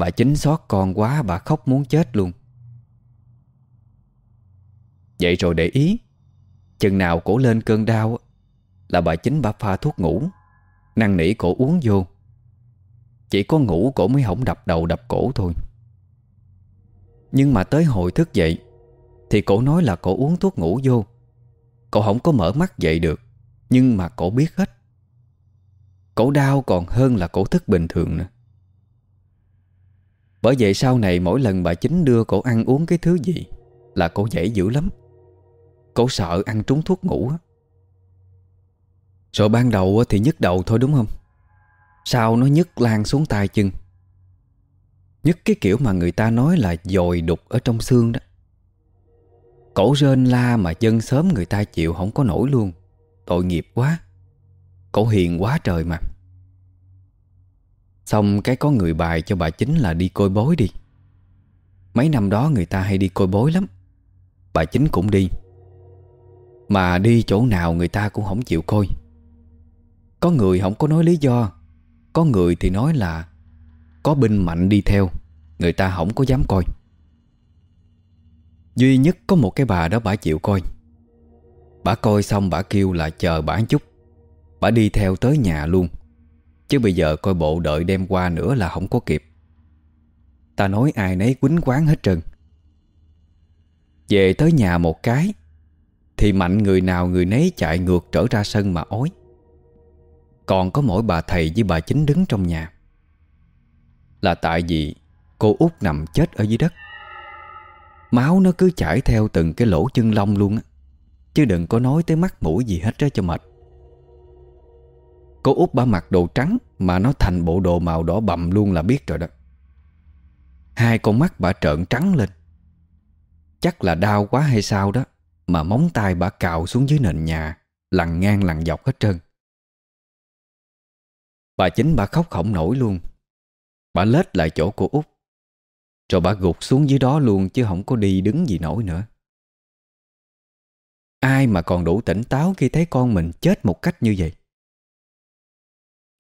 Bà chính xót con quá, bà khóc muốn chết luôn. Vậy rồi để ý, Chừng nào cổ lên cơn đau Là bà chính bà pha thuốc ngủ Năng nỉ cổ uống vô. Chỉ có ngủ cổ mới không đập đầu đập cổ thôi. Nhưng mà tới hồi thức dậy, Thì cổ nói là cổ uống thuốc ngủ vô. Cổ không có mở mắt dậy được, Nhưng mà cổ biết hết. Cổ đau còn hơn là cổ thức bình thường nữa. Bởi vậy sau này mỗi lần bà chính đưa cổ ăn uống cái thứ gì Là cổ dễ dữ lắm. Cổ sợ ăn trúng thuốc ngủ á. Rồi ban đầu thì nhức đầu thôi đúng không? Sao nó nhức lan xuống tay chân? Nhức cái kiểu mà người ta nói là dồi đục ở trong xương đó. Cổ rên la mà dân sớm người ta chịu không có nổi luôn. Tội nghiệp quá. Cổ hiền quá trời mà. Xong cái có người bài cho bà chính là đi coi bối đi. Mấy năm đó người ta hay đi coi bối lắm. Bà chính cũng đi. Mà đi chỗ nào người ta cũng không chịu coi. Có người không có nói lý do. Có người thì nói là Có binh mạnh đi theo, Người ta không có dám coi. Duy nhất có một cái bà đó bà chịu coi. Bà coi xong bà kêu là chờ bà chút. Bà đi theo tới nhà luôn. Chứ bây giờ coi bộ đợi đem qua nữa là không có kịp. Ta nói ai nấy quýnh quán hết trơn. Về tới nhà một cái, Thì mạnh người nào người nấy chạy ngược trở ra sân mà ói. Còn có mỗi bà thầy với bà chính đứng trong nhà. Là tại vì cô út nằm chết ở dưới đất. Máu nó cứ chảy theo từng cái lỗ chân lông luôn á. Chứ đừng có nói tới mắt mũi gì hết đó cho mệt. Cô út bà mặc đồ trắng Mà nó thành bộ đồ màu đỏ bầm luôn là biết rồi đó. Hai con mắt bà trợn trắng lên. Chắc là đau quá hay sao đó, Mà móng tay bà cào xuống dưới nền nhà Lằn ngang lằn dọc hết trơn. Bà chính bà khóc không nổi luôn. Bà lết lại chỗ cô út. Rồi bà gục xuống dưới đó luôn Chứ không có đi đứng gì nổi nữa. Ai mà còn đủ tỉnh táo Khi thấy con mình chết một cách như vậy?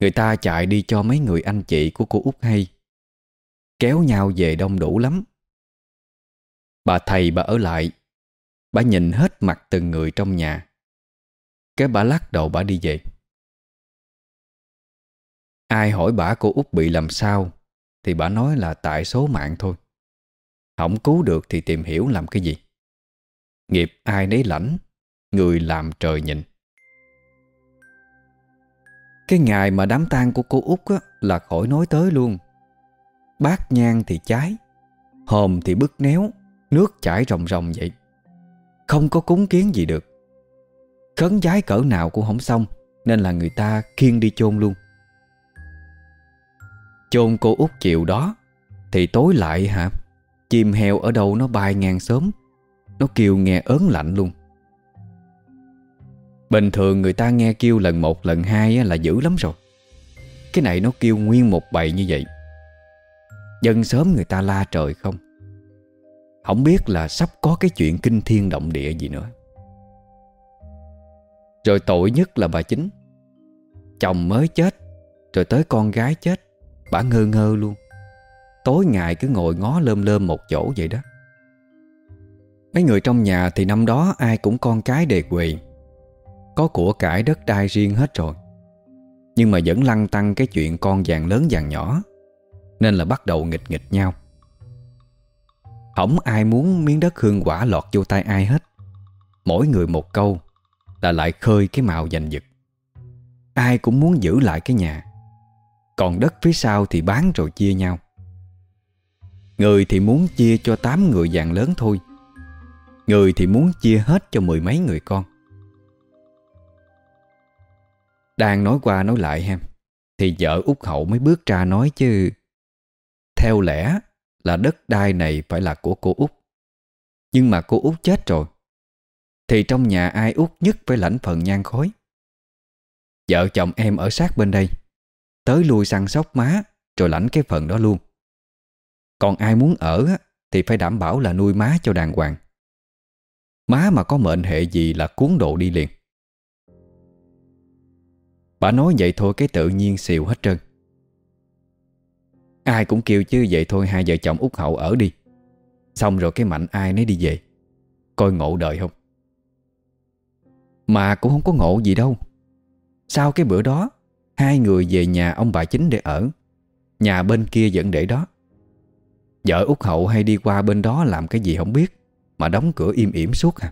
Người ta chạy đi cho mấy người anh chị của cô út hay. Kéo nhau về đông đủ lắm. Bà thầy bà ở lại. Bà nhìn hết mặt từng người trong nhà. Cái bà lắc đầu bà đi về. Ai hỏi bà cô út bị làm sao, Thì bà nói là tại số mạng thôi. Không cứu được thì tìm hiểu làm cái gì. Nghiệp ai nấy lãnh, Người làm trời nhìn. Cái ngày mà đám tang của cô út á, Là khỏi nói tới luôn. Bát nhang thì cháy Hòm thì bứt néo Nước chảy ròng ròng vậy. Không có cúng kiến gì được. Khấn giái cỡ nào cũng không xong Nên là người ta khiêng đi chôn luôn. Chôn cô út chiều đó Thì tối lại hả? Chim heo ở đâu nó bay ngang sớm Nó kêu nghe ớn lạnh luôn. Bình thường người ta nghe kêu lần một, lần hai là dữ lắm rồi. Cái này nó kêu nguyên một bầy như vậy. Dân sớm người ta la trời không? Không biết là sắp có cái chuyện kinh thiên động địa gì nữa. Rồi tội nhất là bà chính. Chồng mới chết, Rồi tới con gái chết, Bà ngơ ngơ luôn. Tối ngày cứ ngồi ngó lơm lơm một chỗ vậy đó. Mấy người trong nhà thì năm đó ai cũng con cái đề quỳ có của cải đất đai riêng hết rồi. Nhưng mà vẫn lăng tăng cái chuyện con vàng lớn vàng nhỏ, Nên là bắt đầu nghịch nghịch nhau. Không ai muốn miếng đất hương quả lọt vô tay ai hết. Mỗi người một câu Là lại khơi cái màu giành giật. Ai cũng muốn giữ lại cái nhà, Còn đất phía sau thì bán rồi chia nhau. Người thì muốn chia cho 8 người vàng lớn thôi, Người thì muốn chia hết cho mười mấy người con. Đang nói qua nói lại ha, Thì vợ út hậu mới bước ra nói chứ, Theo lẽ là đất đai này phải là của cô út, Nhưng mà cô út chết rồi, Thì trong nhà ai út nhất phải lãnh phần nhan khói? Vợ chồng em ở sát bên đây, Tới lui săn sóc má Rồi lãnh cái phần đó luôn. Còn ai muốn ở Thì phải đảm bảo là nuôi má cho đàng hoàng. Má mà có mệnh hệ gì là cuốn độ đi liền. Bà nói vậy thôi cái tự nhiên xìu hết trơn. Ai cũng kêu chứ vậy thôi, hai vợ chồng út hậu ở đi. Xong rồi cái mạnh ai nấy đi về. Coi ngộ đời không? Mà cũng không có ngộ gì đâu. Sau cái bữa đó, Hai người về nhà ông bà chính để ở. Nhà bên kia vẫn để đó. Vợ út hậu hay đi qua bên đó làm cái gì không biết, Mà đóng cửa im ỉm suốt à.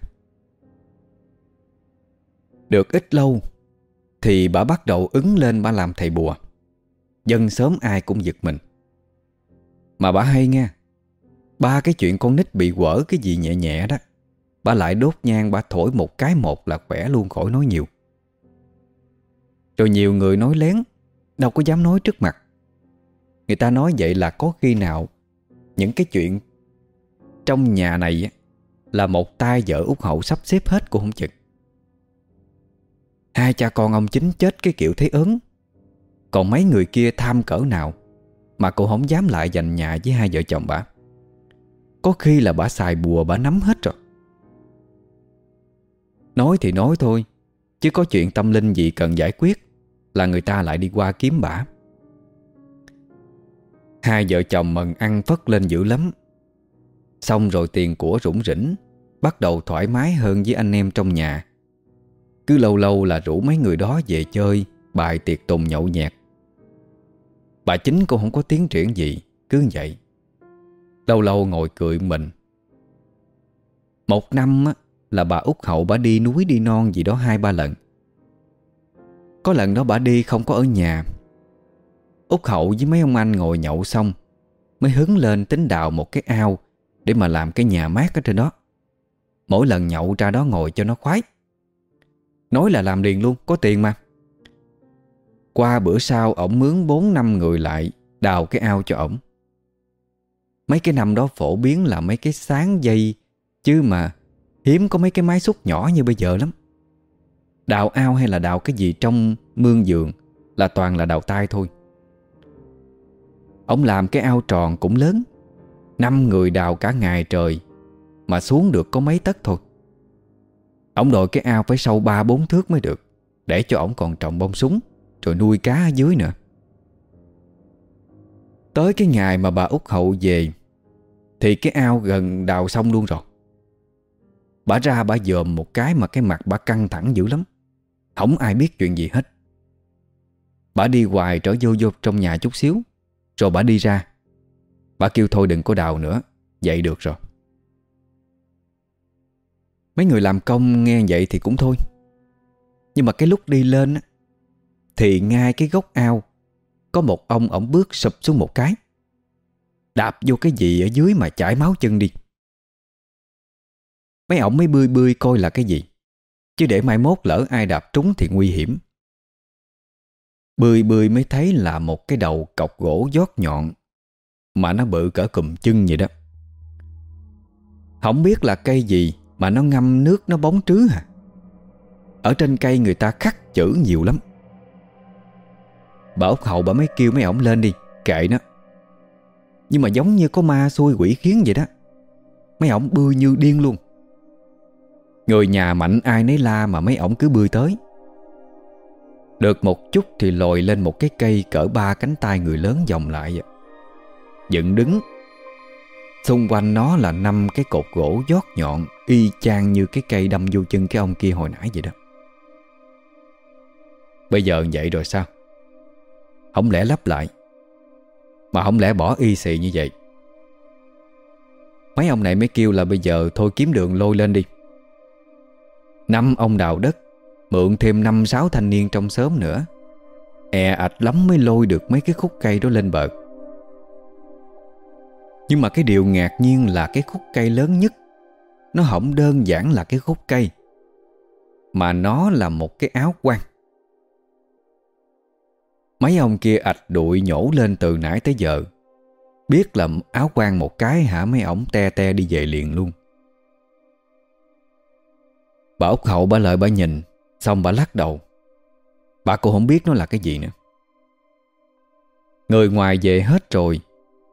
Được ít lâu thì bà bắt đầu ứng lên bà làm thầy bùa. Dân sớm ai cũng giật mình. Mà bà hay nghe, Ba cái chuyện con nít bị quở cái gì nhẹ nhẹ đó, Bà lại đốt nhang bà thổi một cái một là khỏe luôn khỏi nói nhiều. Rồi nhiều người nói lén, Đâu có dám nói trước mặt. Người ta nói vậy là có khi nào Những cái chuyện Trong nhà này Là một tay vợ út hậu sắp xếp hết cũng không chừng. Hai cha con ông chính chết cái kiểu thấy ớn. Còn mấy người kia tham cỡ nào Mà cô không dám lại giành nhà với hai vợ chồng bà? Có khi là bà xài bùa, bà nắm hết rồi. Nói thì nói thôi, Chứ có chuyện tâm linh gì cần giải quyết Là người ta lại đi qua kiếm bả Hai vợ chồng mần ăn phất lên dữ lắm. Xong rồi tiền của rủng rỉnh, Bắt đầu thoải mái hơn với anh em trong nhà. Cứ lâu lâu là rủ mấy người đó về chơi Bài tiệc tùng nhậu nhẹt. Bà chính cũng không có tiến triển gì Cứ vậy. Lâu lâu ngồi cười mình. Một năm á, là bà út hậu bà đi núi đi non gì đó hai ba lần. Có lần đó bà đi không có ở nhà. Út hậu với mấy ông anh ngồi nhậu xong Mới hứng lên tính đào một cái ao Để mà làm cái nhà mát ở trên đó. Mỗi lần nhậu ra đó ngồi cho nó khoái. Nói là làm liền luôn, Có tiền mà. Qua bữa sau, ổng mướn 4 năm người lại, Đào cái ao cho ổng. Mấy cái năm đó phổ biến là mấy cái sáng dây, Chứ mà Hiếm có mấy cái máy xúc nhỏ như bây giờ lắm. Đào ao hay là đào cái gì trong mương giường Là toàn là đào tay thôi. Ông làm cái ao tròn cũng lớn, Năm người đào cả ngày trời Mà xuống được có mấy tấc thôi. Ông đòi cái ao phải sâu 3-4 thước mới được, Để cho ổng còn trồng bông súng, Rồi nuôi cá ở dưới nữa. Tới cái ngày mà bà út Hậu về, Thì cái ao gần đào xong luôn rồi. Bà ra bà dòm một cái mà cái mặt bà căng thẳng dữ lắm, Không ai biết chuyện gì hết. Bà đi hoài trở vô vô trong nhà chút xíu, Rồi bà đi ra. Bà kêu thôi đừng có đào nữa, Vậy được rồi. Mấy người làm công nghe vậy thì cũng thôi. Nhưng mà cái lúc đi lên Thì ngay cái gốc ao, Có một ông ổng bước sụp xuống một cái. Đạp vô cái gì ở dưới mà chảy máu chân đi. Mấy ổng mới bươi bươi coi là cái gì. Chứ để mai mốt lỡ ai đạp trúng thì nguy hiểm. Bươi bươi mới thấy là một cái đầu cọc gỗ giót nhọn Mà nó bự cỡ cùm chân vậy đó. Không biết là cây gì mà nó ngâm nước nó bóng trứ hả? Ở trên cây người ta khắc chữ nhiều lắm. Bà Úc Hậu bà mới kêu mấy ổng lên đi, Kệ nó. Nhưng mà giống như có ma xui quỷ khiến vậy đó, Mấy ổng bươi như điên luôn. Người nhà mạnh ai nấy la mà mấy ổng cứ bươi tới. Được một chút thì lồi lên một cái cây cỡ ba cánh tay người lớn vòng lại Dựng đứng. Xung quanh nó là năm cái cột gỗ giót nhọn. Y chang như cái cây đâm vô chân cái ông kia hồi nãy vậy đó. Bây giờ vậy rồi sao? Không lẽ lắp lại? Mà không lẽ bỏ y xì như vậy? Mấy ông này mới kêu là bây giờ Thôi kiếm đường lôi lên đi. Năm ông đào đất, Mượn thêm năm sáu thanh niên trong xóm nữa. E ạch lắm mới lôi được mấy cái khúc cây đó lên bờ. Nhưng mà cái điều ngạc nhiên là cái khúc cây lớn nhất nó không đơn giản là cái khúc cây, Mà nó là một cái áo quan Mấy ông kia ạch đuổi nhổ lên từ nãy tới giờ. Biết là áo quan một cái hả, mấy ổng te te đi về liền luôn. Bà Úc Hậu bà lợi bà nhìn, Xong bà lắc đầu. Bà cũng không biết nó là cái gì nữa. Người ngoài về hết rồi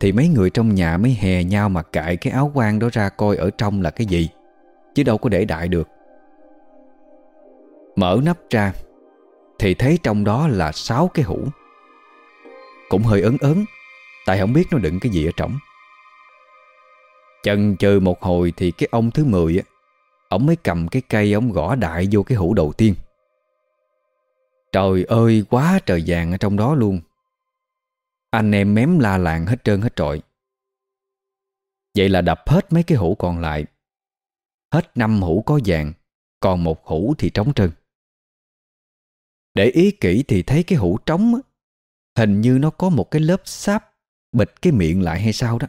thì mấy người trong nhà mới hè nhau mà cãi cái áo quan đó ra coi ở trong là cái gì? Chứ đâu có để đại được. Mở nắp ra, Thì thấy trong đó là sáu cái hũ. Cũng hơi ấn ấn Tại không biết nó đựng cái gì ở trong Chần chừ một hồi Thì cái ông thứ 10 á, Ông mới cầm cái cây ông gõ đại vô cái hũ đầu tiên. Trời ơi, quá trời vàng ở trong đó luôn. Anh em mém la làng hết trơn hết trọi. Vậy là đập hết mấy cái hũ còn lại. Hết năm hũ có vàng Còn một hũ thì trống trơn. Để ý kỹ thì thấy cái hũ trống á, Hình như nó có một cái lớp sáp Bịt cái miệng lại hay sao đó.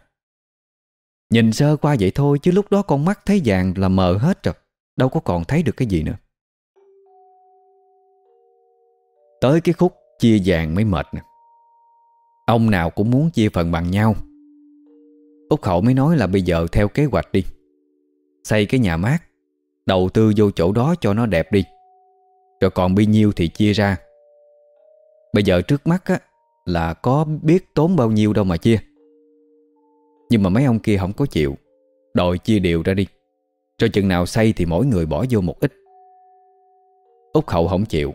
Nhìn sơ qua vậy thôi Chứ lúc đó con mắt thấy vàng là mờ hết rồi Đâu có còn thấy được cái gì nữa. Tới cái khúc chia vàng mới mệt nè. Ông nào cũng muốn chia phần bằng nhau. Úc Hậu mới nói là bây giờ theo kế hoạch đi. Xây cái nhà mát, Đầu tư vô chỗ đó cho nó đẹp đi. Rồi còn bao nhiêu thì chia ra. Bây giờ trước mắt á, Là có biết tốn bao nhiêu đâu mà chia. Nhưng mà mấy ông kia không có chịu, Đòi chia đều ra đi. Cho chừng nào xây thì mỗi người bỏ vô một ít. Úc Hậu không chịu,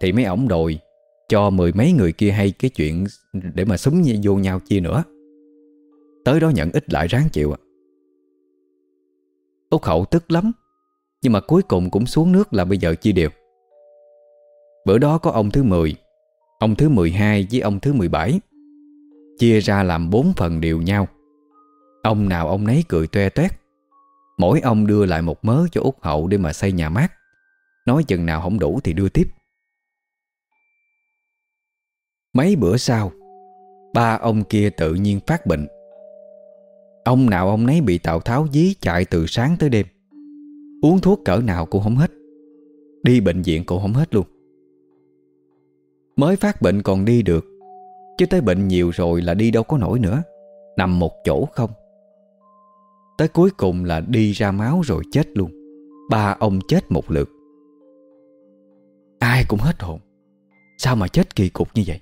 Thì mấy ổng đòi cho mười mấy người kia hay cái chuyện Để mà súng vô nhau chia nữa. Tới đó nhận ít lại ráng chịu à. Úc Hậu tức lắm, Nhưng mà cuối cùng cũng xuống nước là bây giờ chia đều. Bữa đó có ông thứ 10 Ông thứ 12 với ông thứ 17 Chia ra làm bốn phần đều nhau. Ông nào ông nấy cười toe toét. Mỗi ông đưa lại một mớ cho út hậu để mà xây nhà mát. Nói chừng nào không đủ thì đưa tiếp. Mấy bữa sau, Ba ông kia tự nhiên phát bệnh. Ông nào ông nấy bị Tào Tháo dí chạy từ sáng tới đêm. Uống thuốc cỡ nào cũng không hết. Đi bệnh viện cũng không hết luôn. Mới phát bệnh còn đi được, Chứ tới bệnh nhiều rồi là đi đâu có nổi nữa. Nằm một chỗ không. Tới cuối cùng là đi ra máu rồi chết luôn. Ba ông chết một lượt. Ai cũng hết hồn. Sao mà chết kỳ cục như vậy?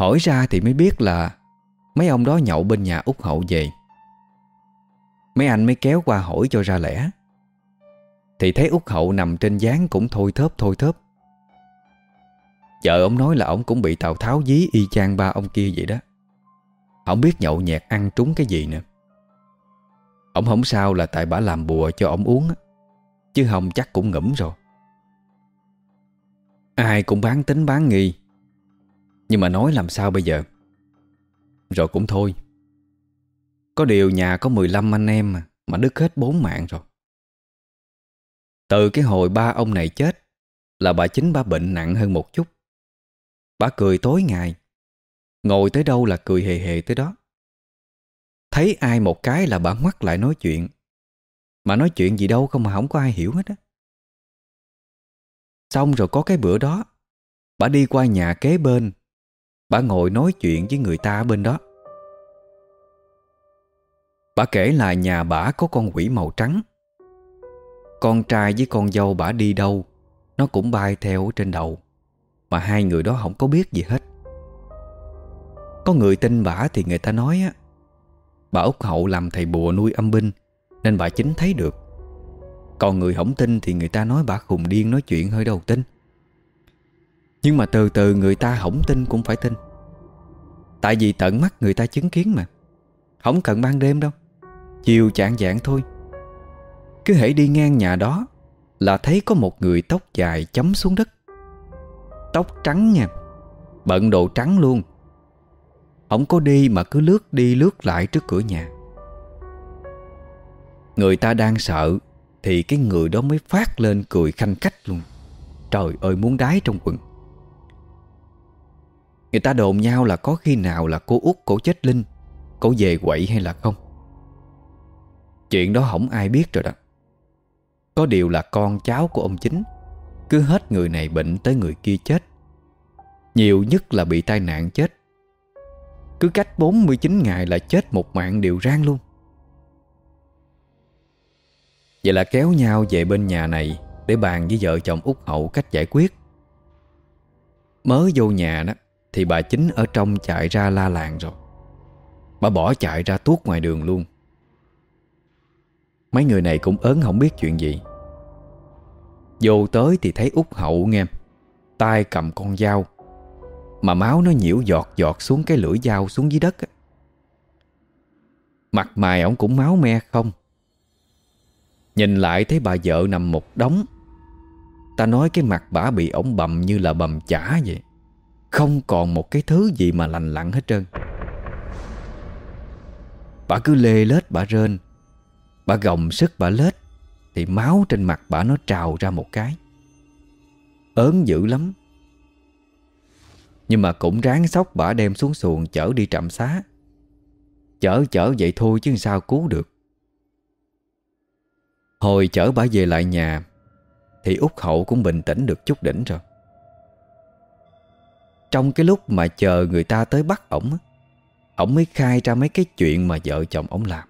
Hỏi ra thì mới biết là Mấy ông đó nhậu bên nhà út hậu về. Mấy anh mới kéo qua hỏi cho ra lẽ. Thì thấy út hậu nằm trên gián cũng thôi thớp thôi thớp. Vợ ông nói là ông cũng bị Tào Tháo dí y chang ba ông kia vậy đó. Không biết nhậu nhẹt ăn trúng cái gì nữa. Ông không sao là tại bà làm bùa cho ông uống Chứ không chắc cũng ngủm rồi. Ai cũng bán tính bán nghi. Nhưng mà nói làm sao bây giờ? Rồi cũng thôi. Có điều nhà có 15 anh em mà Mà đứt hết bốn mạng rồi. Từ cái hồi ba ông này chết Là bà chính ba bệnh nặng hơn một chút. Bà cười tối ngày, Ngồi tới đâu là cười hề hề tới đó. Thấy ai một cái là bà ngoắt lại nói chuyện. Mà nói chuyện gì đâu không mà không có ai hiểu hết á. Xong rồi có cái bữa đó, Bà đi qua nhà kế bên Bà ngồi nói chuyện với người ta bên đó. Bà kể là nhà bà có con quỷ màu trắng. Con trai với con dâu bà đi đâu, Nó cũng bay theo ở trên đầu, Mà hai người đó không có biết gì hết. Có người tin bà thì người ta nói á, Bà Úc Hậu làm thầy bùa nuôi âm binh, Nên bà chính thấy được. Còn người không tin thì người ta nói bà khùng điên nói chuyện hơi đầu tin. Nhưng mà từ từ người ta không tin cũng phải tin. Tại vì tận mắt người ta chứng kiến mà. Không cần ban đêm đâu. Chiều chạng dạng thôi. Cứ hãy đi ngang nhà đó Là thấy có một người tóc dài chấm xuống đất. Tóc trắng nha. Bận đồ trắng luôn. Không có đi mà cứ lướt đi lướt lại trước cửa nhà. Người ta đang sợ Thì cái người đó mới phát lên cười khanh khách luôn. Trời ơi, muốn đái trong quần. Người ta đồn nhau là có khi nào là cô út cổ chết linh, Cổ về quậy hay là không? Chuyện đó không ai biết rồi đó. Có điều là con cháu của ông chính, Cứ hết người này bệnh tới người kia chết. Nhiều nhất là bị tai nạn chết. Cứ cách 49 ngày là chết một mạng đều rang luôn. Vậy là kéo nhau về bên nhà này Để bàn với vợ chồng út hậu cách giải quyết. Mới vô nhà đó thì bà chính ở trong chạy ra la làng rồi. Bà bỏ chạy ra tuốt ngoài đường luôn. Mấy người này cũng ớn không biết chuyện gì. Vô tới thì thấy út hậu nghe, tay cầm con dao, Mà máu nó nhiễu giọt giọt xuống cái lưỡi dao xuống dưới đất Mặt mày ổng cũng máu me không. Nhìn lại thấy bà vợ nằm một đống. Ta nói cái mặt bà bị ổng bầm như là bầm chả vậy. Không còn một cái thứ gì mà lành lặn hết trơn. Bà cứ lê lết bà rên. Bà gồng sức bà lết, Thì máu trên mặt bà nó trào ra một cái. Ớn dữ lắm. Nhưng mà cũng ráng sóc bà đem xuống xuồng chở đi trạm xá. Chở chở vậy thôi chứ sao cứu được. Hồi chở bà về lại nhà, Thì út Hậu cũng bình tĩnh được chút đỉnh rồi. Trong cái lúc mà chờ người ta tới bắt ổng Ổng mới khai ra mấy cái chuyện mà vợ chồng ổng làm.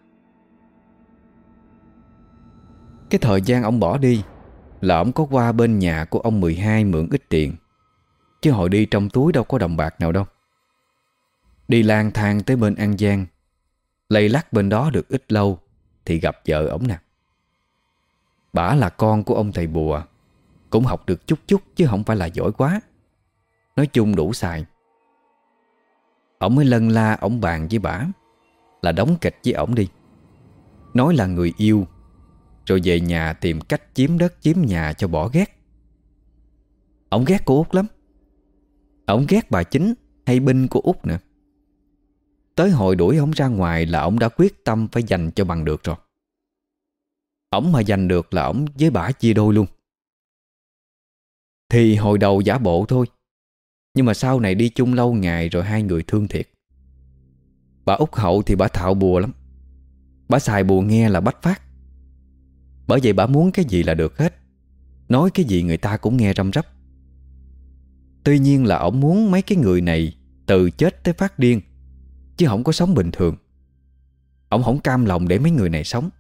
Cái thời gian ổng bỏ đi Là ổng có qua bên nhà của ông 12 mượn ít tiền, Chứ hồi đi trong túi đâu có đồng bạc nào đâu. Đi lang thang tới bên An Giang, Lây lắc bên đó được ít lâu Thì gặp vợ ổng nè. Bả là con của ông thầy bùa, Cũng học được chút chút chứ không phải là giỏi quá. Nói chung đủ xài. Ông mới lân la ổng bàn với bả Là đóng kịch với ổng đi. Nói là người yêu, Rồi về nhà tìm cách chiếm đất, chiếm nhà cho bỏ ghét. Ông ghét cô út lắm. Ông ghét bà chính hay binh của út nữa. Tới hồi đuổi ông ra ngoài là ông đã quyết tâm phải dành cho bằng được rồi. Ổng mà giành được là ổng với bả chia đôi luôn. Thì hồi đầu giả bộ thôi. Nhưng mà sau này đi chung lâu ngày rồi hai người thương thiệt. Bà út hậu thì bà thạo bùa lắm. Bà xài bùa nghe là bách phát. Bởi vậy bà muốn cái gì là được hết. Nói cái gì người ta cũng nghe răm rắp. Tuy nhiên là ổng muốn mấy cái người này Từ chết tới phát điên, Chứ không có sống bình thường. Ổng không cam lòng để mấy người này sống.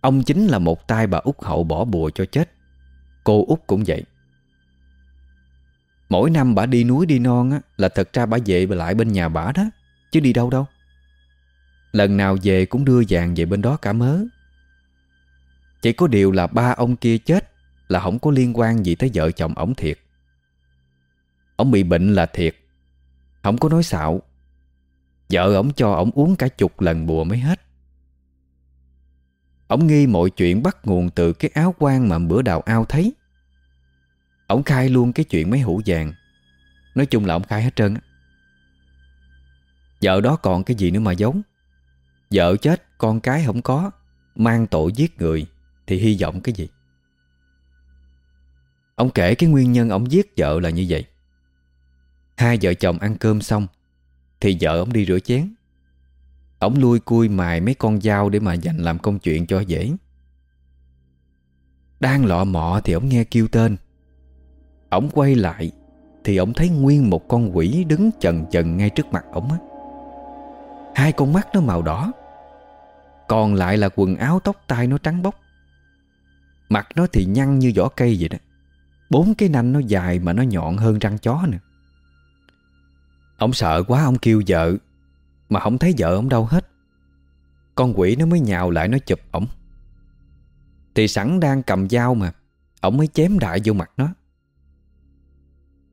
Ông chính là một tay bà út hậu bỏ bùa cho chết. Cô út cũng vậy. Mỗi năm bà đi núi đi non á, Là thật ra bà về lại bên nhà bà đó Chứ đi đâu đâu. Lần nào về cũng đưa vàng về bên đó cả mớ. Chỉ có điều là ba ông kia chết Là không có liên quan gì tới vợ chồng ổng thiệt. Ổng bị bệnh là thiệt Không có nói xạo. Vợ ổng cho ổng uống cả chục lần bùa mới hết. Ổng nghi mọi chuyện bắt nguồn từ cái áo quan mà bữa đào ao thấy. Ông khai luôn cái chuyện mấy hũ vàng. Nói chung là ông khai hết trơn á. Vợ đó còn cái gì nữa mà giống? Vợ chết, con cái không có, Mang tội giết người Thì hy vọng cái gì? Ông kể cái nguyên nhân ông giết vợ là như vậy. Hai vợ chồng ăn cơm xong Thì vợ ông đi rửa chén. Ông lui cui mài mấy con dao Để mà dành làm công chuyện cho dễ. Đang lọ mọ thì ông nghe kêu tên ổng quay lại, Thì ổng thấy nguyên một con quỷ Đứng chần chần ngay trước mặt ổng á. Hai con mắt nó màu đỏ, Còn lại là quần áo tóc tai nó trắng bóc. Mặt nó thì nhăn như vỏ cây vậy đó, Bốn cái nanh nó dài mà nó nhọn hơn răng chó nè Ông sợ quá, ông kêu vợ, mà không thấy vợ ông đâu hết. Con quỷ nó mới nhào lại nó chụp ổng. Thì sẵn đang cầm dao mà Ông mới chém đại vô mặt nó.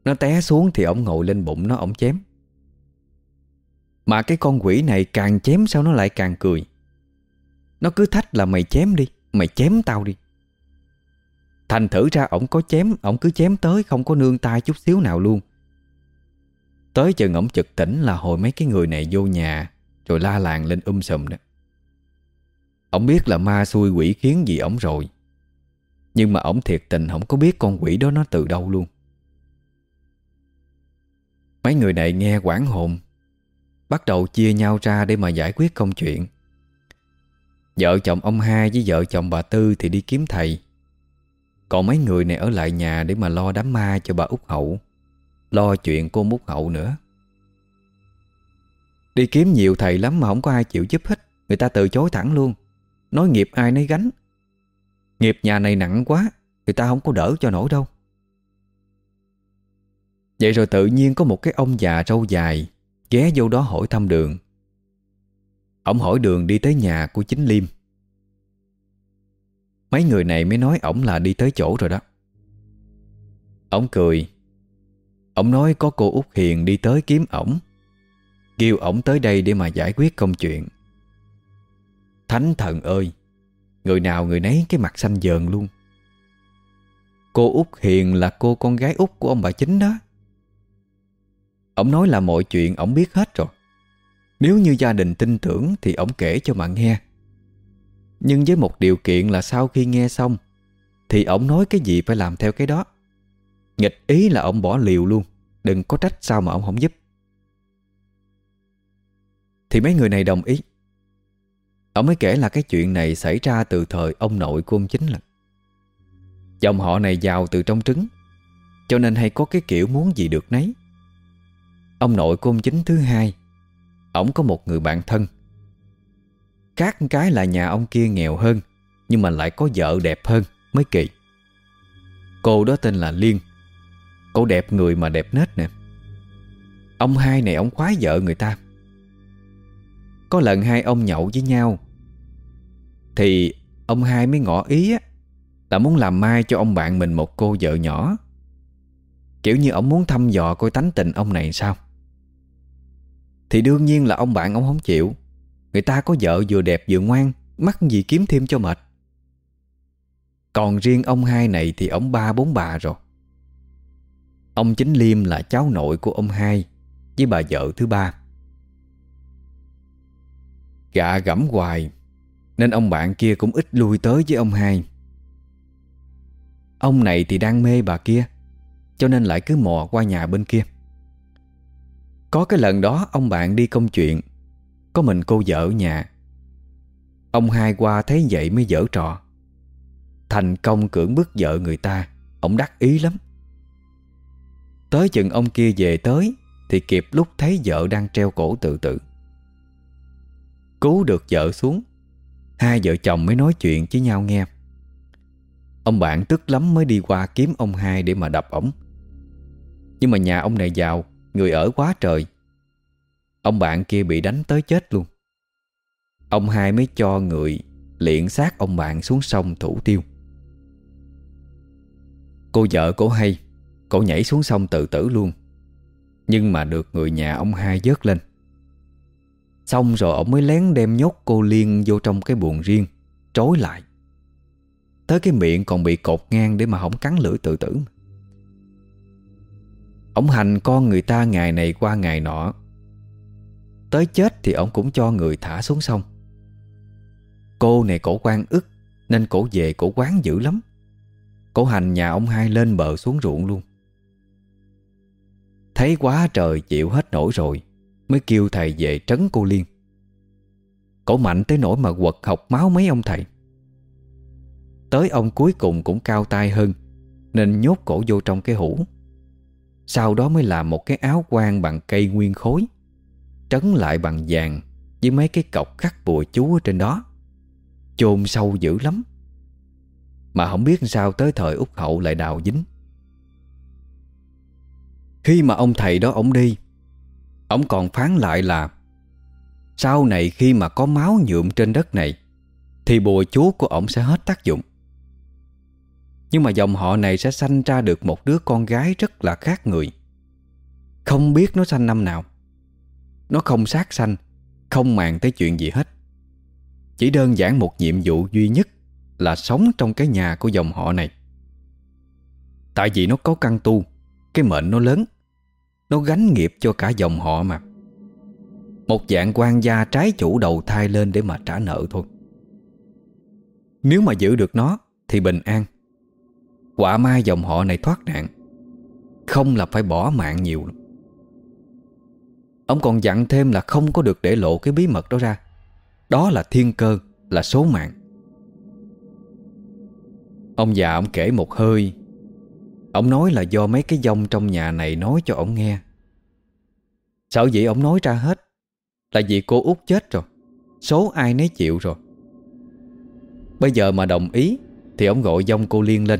Nó té xuống thì ổng ngồi lên bụng nó ổng chém. Mà cái con quỷ này càng chém sao nó lại càng cười? Nó cứ thách là mày chém đi, Mày chém tao đi. Thành thử ra ổng có chém, Ổng cứ chém tới, không có nương tay chút xíu nào luôn. Tới chừng ổng chực tỉnh là hồi mấy cái người này vô nhà, Rồi la làng lên um sùm đó. Ổng biết là ma xui quỷ khiến gì ổng rồi. Nhưng mà ổng thiệt tình, không có biết con quỷ đó nó từ đâu luôn. Mấy người này nghe quảng hồn, Bắt đầu chia nhau ra để mà giải quyết công chuyện. Vợ chồng ông hai với vợ chồng bà Tư thì đi kiếm thầy. Còn mấy người này ở lại nhà để mà lo đám ma cho bà út Hậu, Lo chuyện cô Út Hậu nữa. Đi kiếm nhiều thầy lắm mà không có ai chịu giúp hết, Người ta từ chối thẳng luôn. Nói nghiệp ai nấy gánh. Nghiệp nhà này nặng quá, Người ta không có đỡ cho nổi đâu. Vậy rồi tự nhiên có một cái ông già râu dài Ghé vô đó hỏi thăm đường. Ông hỏi đường đi tới nhà của chính Liêm. Mấy người này mới nói ổng là đi tới chỗ rồi đó. Ông cười. Ông nói có cô út Hiền đi tới kiếm ổng, Kêu ổng tới đây để mà giải quyết công chuyện. Thánh thần ơi, Người nào người nấy cái mặt xanh dờn luôn. Cô út Hiền là cô con gái út của ông bà chính đó. Ông nói là mọi chuyện ổng biết hết rồi. Nếu như gia đình tin tưởng Thì ổng kể cho mà nghe. Nhưng với một điều kiện là sau khi nghe xong, Thì ổng nói cái gì phải làm theo cái đó. Nghịch ý là ông bỏ liều luôn, Đừng có trách sao mà ông không giúp. Thì mấy người này đồng ý. Ông mới kể là cái chuyện này xảy ra từ thời ông nội của ông chính là. Dòng họ này giàu từ trong trứng, Cho nên hay có cái kiểu muốn gì được nấy. Ông nội của ông chính thứ hai. Ông có một người bạn thân. Khác cái là nhà ông kia nghèo hơn, Nhưng mà lại có vợ đẹp hơn, Mới kỳ Cô đó tên là Liên. Cô đẹp người mà đẹp nết nè. Ông hai này ông khoái vợ người ta. Có lần hai ông nhậu với nhau. Thì ông hai mới ngỏ ý á, Là muốn làm mai cho ông bạn mình một cô vợ nhỏ. Kiểu như ông muốn thăm dò coi tánh tình ông này sao. Thì đương nhiên là ông bạn ông không chịu. Người ta có vợ vừa đẹp vừa ngoan, Mắc gì kiếm thêm cho mệt. Còn riêng ông hai này thì ông ba bốn bà rồi. Ông Chính Liêm là cháu nội của ông hai Với bà vợ thứ ba. Gạ gẫm hoài, Nên ông bạn kia cũng ít lui tới với ông hai. Ông này thì đang mê bà kia, Cho nên lại cứ mò qua nhà bên kia. Có cái lần đó ông bạn đi công chuyện, Có mình cô vợ ở nhà. Ông hai qua thấy vậy mới dở trò. Thành công cưỡng bức vợ người ta, Ông đắc ý lắm. Tới chừng ông kia về tới, Thì kịp lúc thấy vợ đang treo cổ tự tử. Cứu được vợ xuống, Hai vợ chồng mới nói chuyện với nhau nghe. Ông bạn tức lắm mới đi qua kiếm ông hai để mà đập ổng. Nhưng mà nhà ông này giàu Người ở quá trời. Ông bạn kia bị đánh tới chết luôn. Ông hai mới cho người Liện xác ông bạn xuống sông thủ tiêu. Cô vợ cổ hay, Cổ nhảy xuống sông tự tử luôn. Nhưng mà được người nhà ông hai vớt lên. Xong rồi ông mới lén đem nhốt cô Liên vô trong cái buồng riêng Trối lại. Tới cái miệng còn bị cột ngang để mà không cắn lưỡi tự tử Ông hành con người ta ngày này qua ngày nọ. Tới chết thì ông cũng cho người thả xuống sông. Cô này cổ quan ức, Nên cổ về cổ quán dữ lắm. Cổ hành nhà ông hai lên bờ xuống ruộng luôn. Thấy quá trời chịu hết nổi rồi, Mới kêu thầy về trấn cô Liên. Cổ mạnh tới nỗi mà quật học máu mấy ông thầy. Tới ông cuối cùng cũng cao tay hơn, Nên nhốt cổ vô trong cái hũ. Sau đó mới làm một cái áo quan bằng cây nguyên khối, Trấn lại bằng vàng Với mấy cái cọc khắc bùa chú ở trên đó. Chôn sâu dữ lắm. Mà không biết sao tới thời úc hậu lại đào dính. Khi mà ông thầy đó ông đi Ông còn phán lại là, Sau này khi mà có máu nhuộm trên đất này, Thì bùa chú của ông sẽ hết tác dụng. Nhưng mà dòng họ này sẽ sanh ra được một đứa con gái rất là khác người. Không biết nó sanh năm nào. Nó không sát sanh, Không màng tới chuyện gì hết. Chỉ đơn giản một nhiệm vụ duy nhất Là sống trong cái nhà của dòng họ này. Tại vì nó có căn tu, Cái mệnh nó lớn, Nó gánh nghiệp cho cả dòng họ mà. Một dạng quan gia trái chủ đầu thai lên để mà trả nợ thôi. Nếu mà giữ được nó Thì bình an. Quả mai dòng họ này thoát nạn. Không là phải bỏ mạng nhiều. Ông còn dặn thêm là không có được để lộ cái bí mật đó ra. Đó là thiên cơ, Là số mạng. Ông già ông kể một hơi. Ông nói là do mấy cái dông trong nhà này nói cho ông nghe. Sợ dĩ ông nói ra hết? Là vì cô út chết rồi. Số ai nấy chịu rồi. Bây giờ mà đồng ý, Thì ông gọi dông cô Liên lên.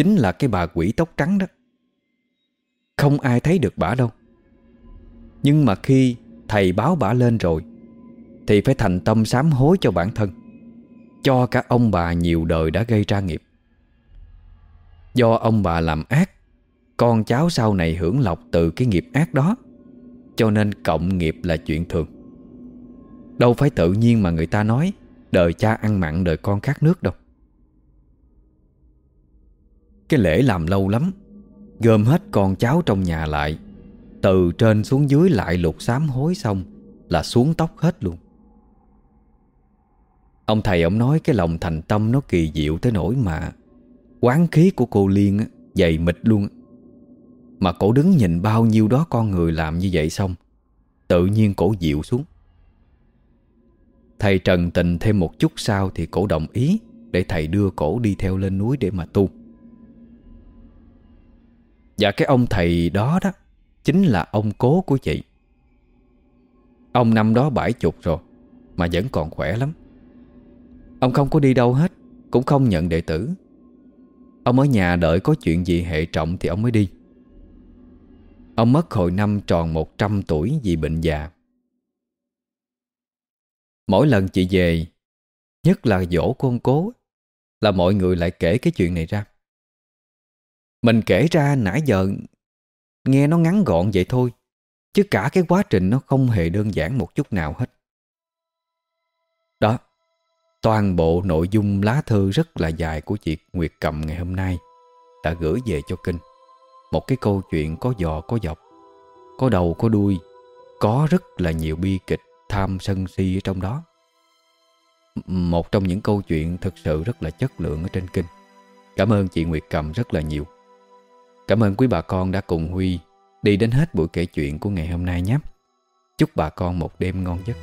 Chính là cái bà quỷ tóc trắng đó. Không ai thấy được bà đâu. Nhưng mà khi thầy báo bà lên rồi, Thì phải thành tâm sám hối cho bản thân, Cho cả ông bà nhiều đời đã gây ra nghiệp. Do ông bà làm ác, Con cháu sau này hưởng lộc từ cái nghiệp ác đó, Cho nên cộng nghiệp là chuyện thường. Đâu phải tự nhiên mà người ta nói, Đời cha ăn mặn, đời con khát nước đâu. Cái lễ làm lâu lắm. Gom hết con cháu trong nhà lại. Từ trên xuống dưới lại lục sám hối xong Là xuống tóc hết luôn. Ông thầy ông nói cái lòng thành tâm nó kỳ diệu tới nỗi mà Quán khí của cô Liên á, dày mịt luôn. Mà cổ đứng nhìn bao nhiêu đó con người làm như vậy xong Tự nhiên cổ dịu xuống. Thầy trần tình thêm một chút sau Thì cổ đồng ý Để thầy đưa cổ đi theo lên núi để mà tu. Và cái ông thầy đó đó Chính là ông cố của chị. Ông năm đó bảy chục rồi, Mà vẫn còn khỏe lắm. Ông không có đi đâu hết, Cũng không nhận đệ tử. Ông ở nhà đợi có chuyện gì hệ trọng thì ông mới đi. Ông mất hồi năm tròn 100 tuổi vì bệnh già. Mỗi lần chị về, Nhất là dỗ con cố, Là mọi người lại kể cái chuyện này ra. Mình kể ra nãy giờ Nghe nó ngắn gọn vậy thôi Chứ cả cái quá trình nó không hề đơn giản một chút nào hết Đó Toàn bộ nội dung lá thư rất là dài của chị Nguyệt Cầm ngày hôm nay đã gửi về cho kinh. Một cái câu chuyện có dò có dọc, có đầu có đuôi, có rất là nhiều bi kịch tham sân si ở trong đó. Một trong những câu chuyện thực sự rất là chất lượng ở trên kinh. Cảm ơn chị Nguyệt Cầm rất là nhiều. Cảm ơn quý bà con đã cùng Huy đi đến hết buổi kể chuyện của ngày hôm nay nhé. Chúc bà con một đêm ngon giấc.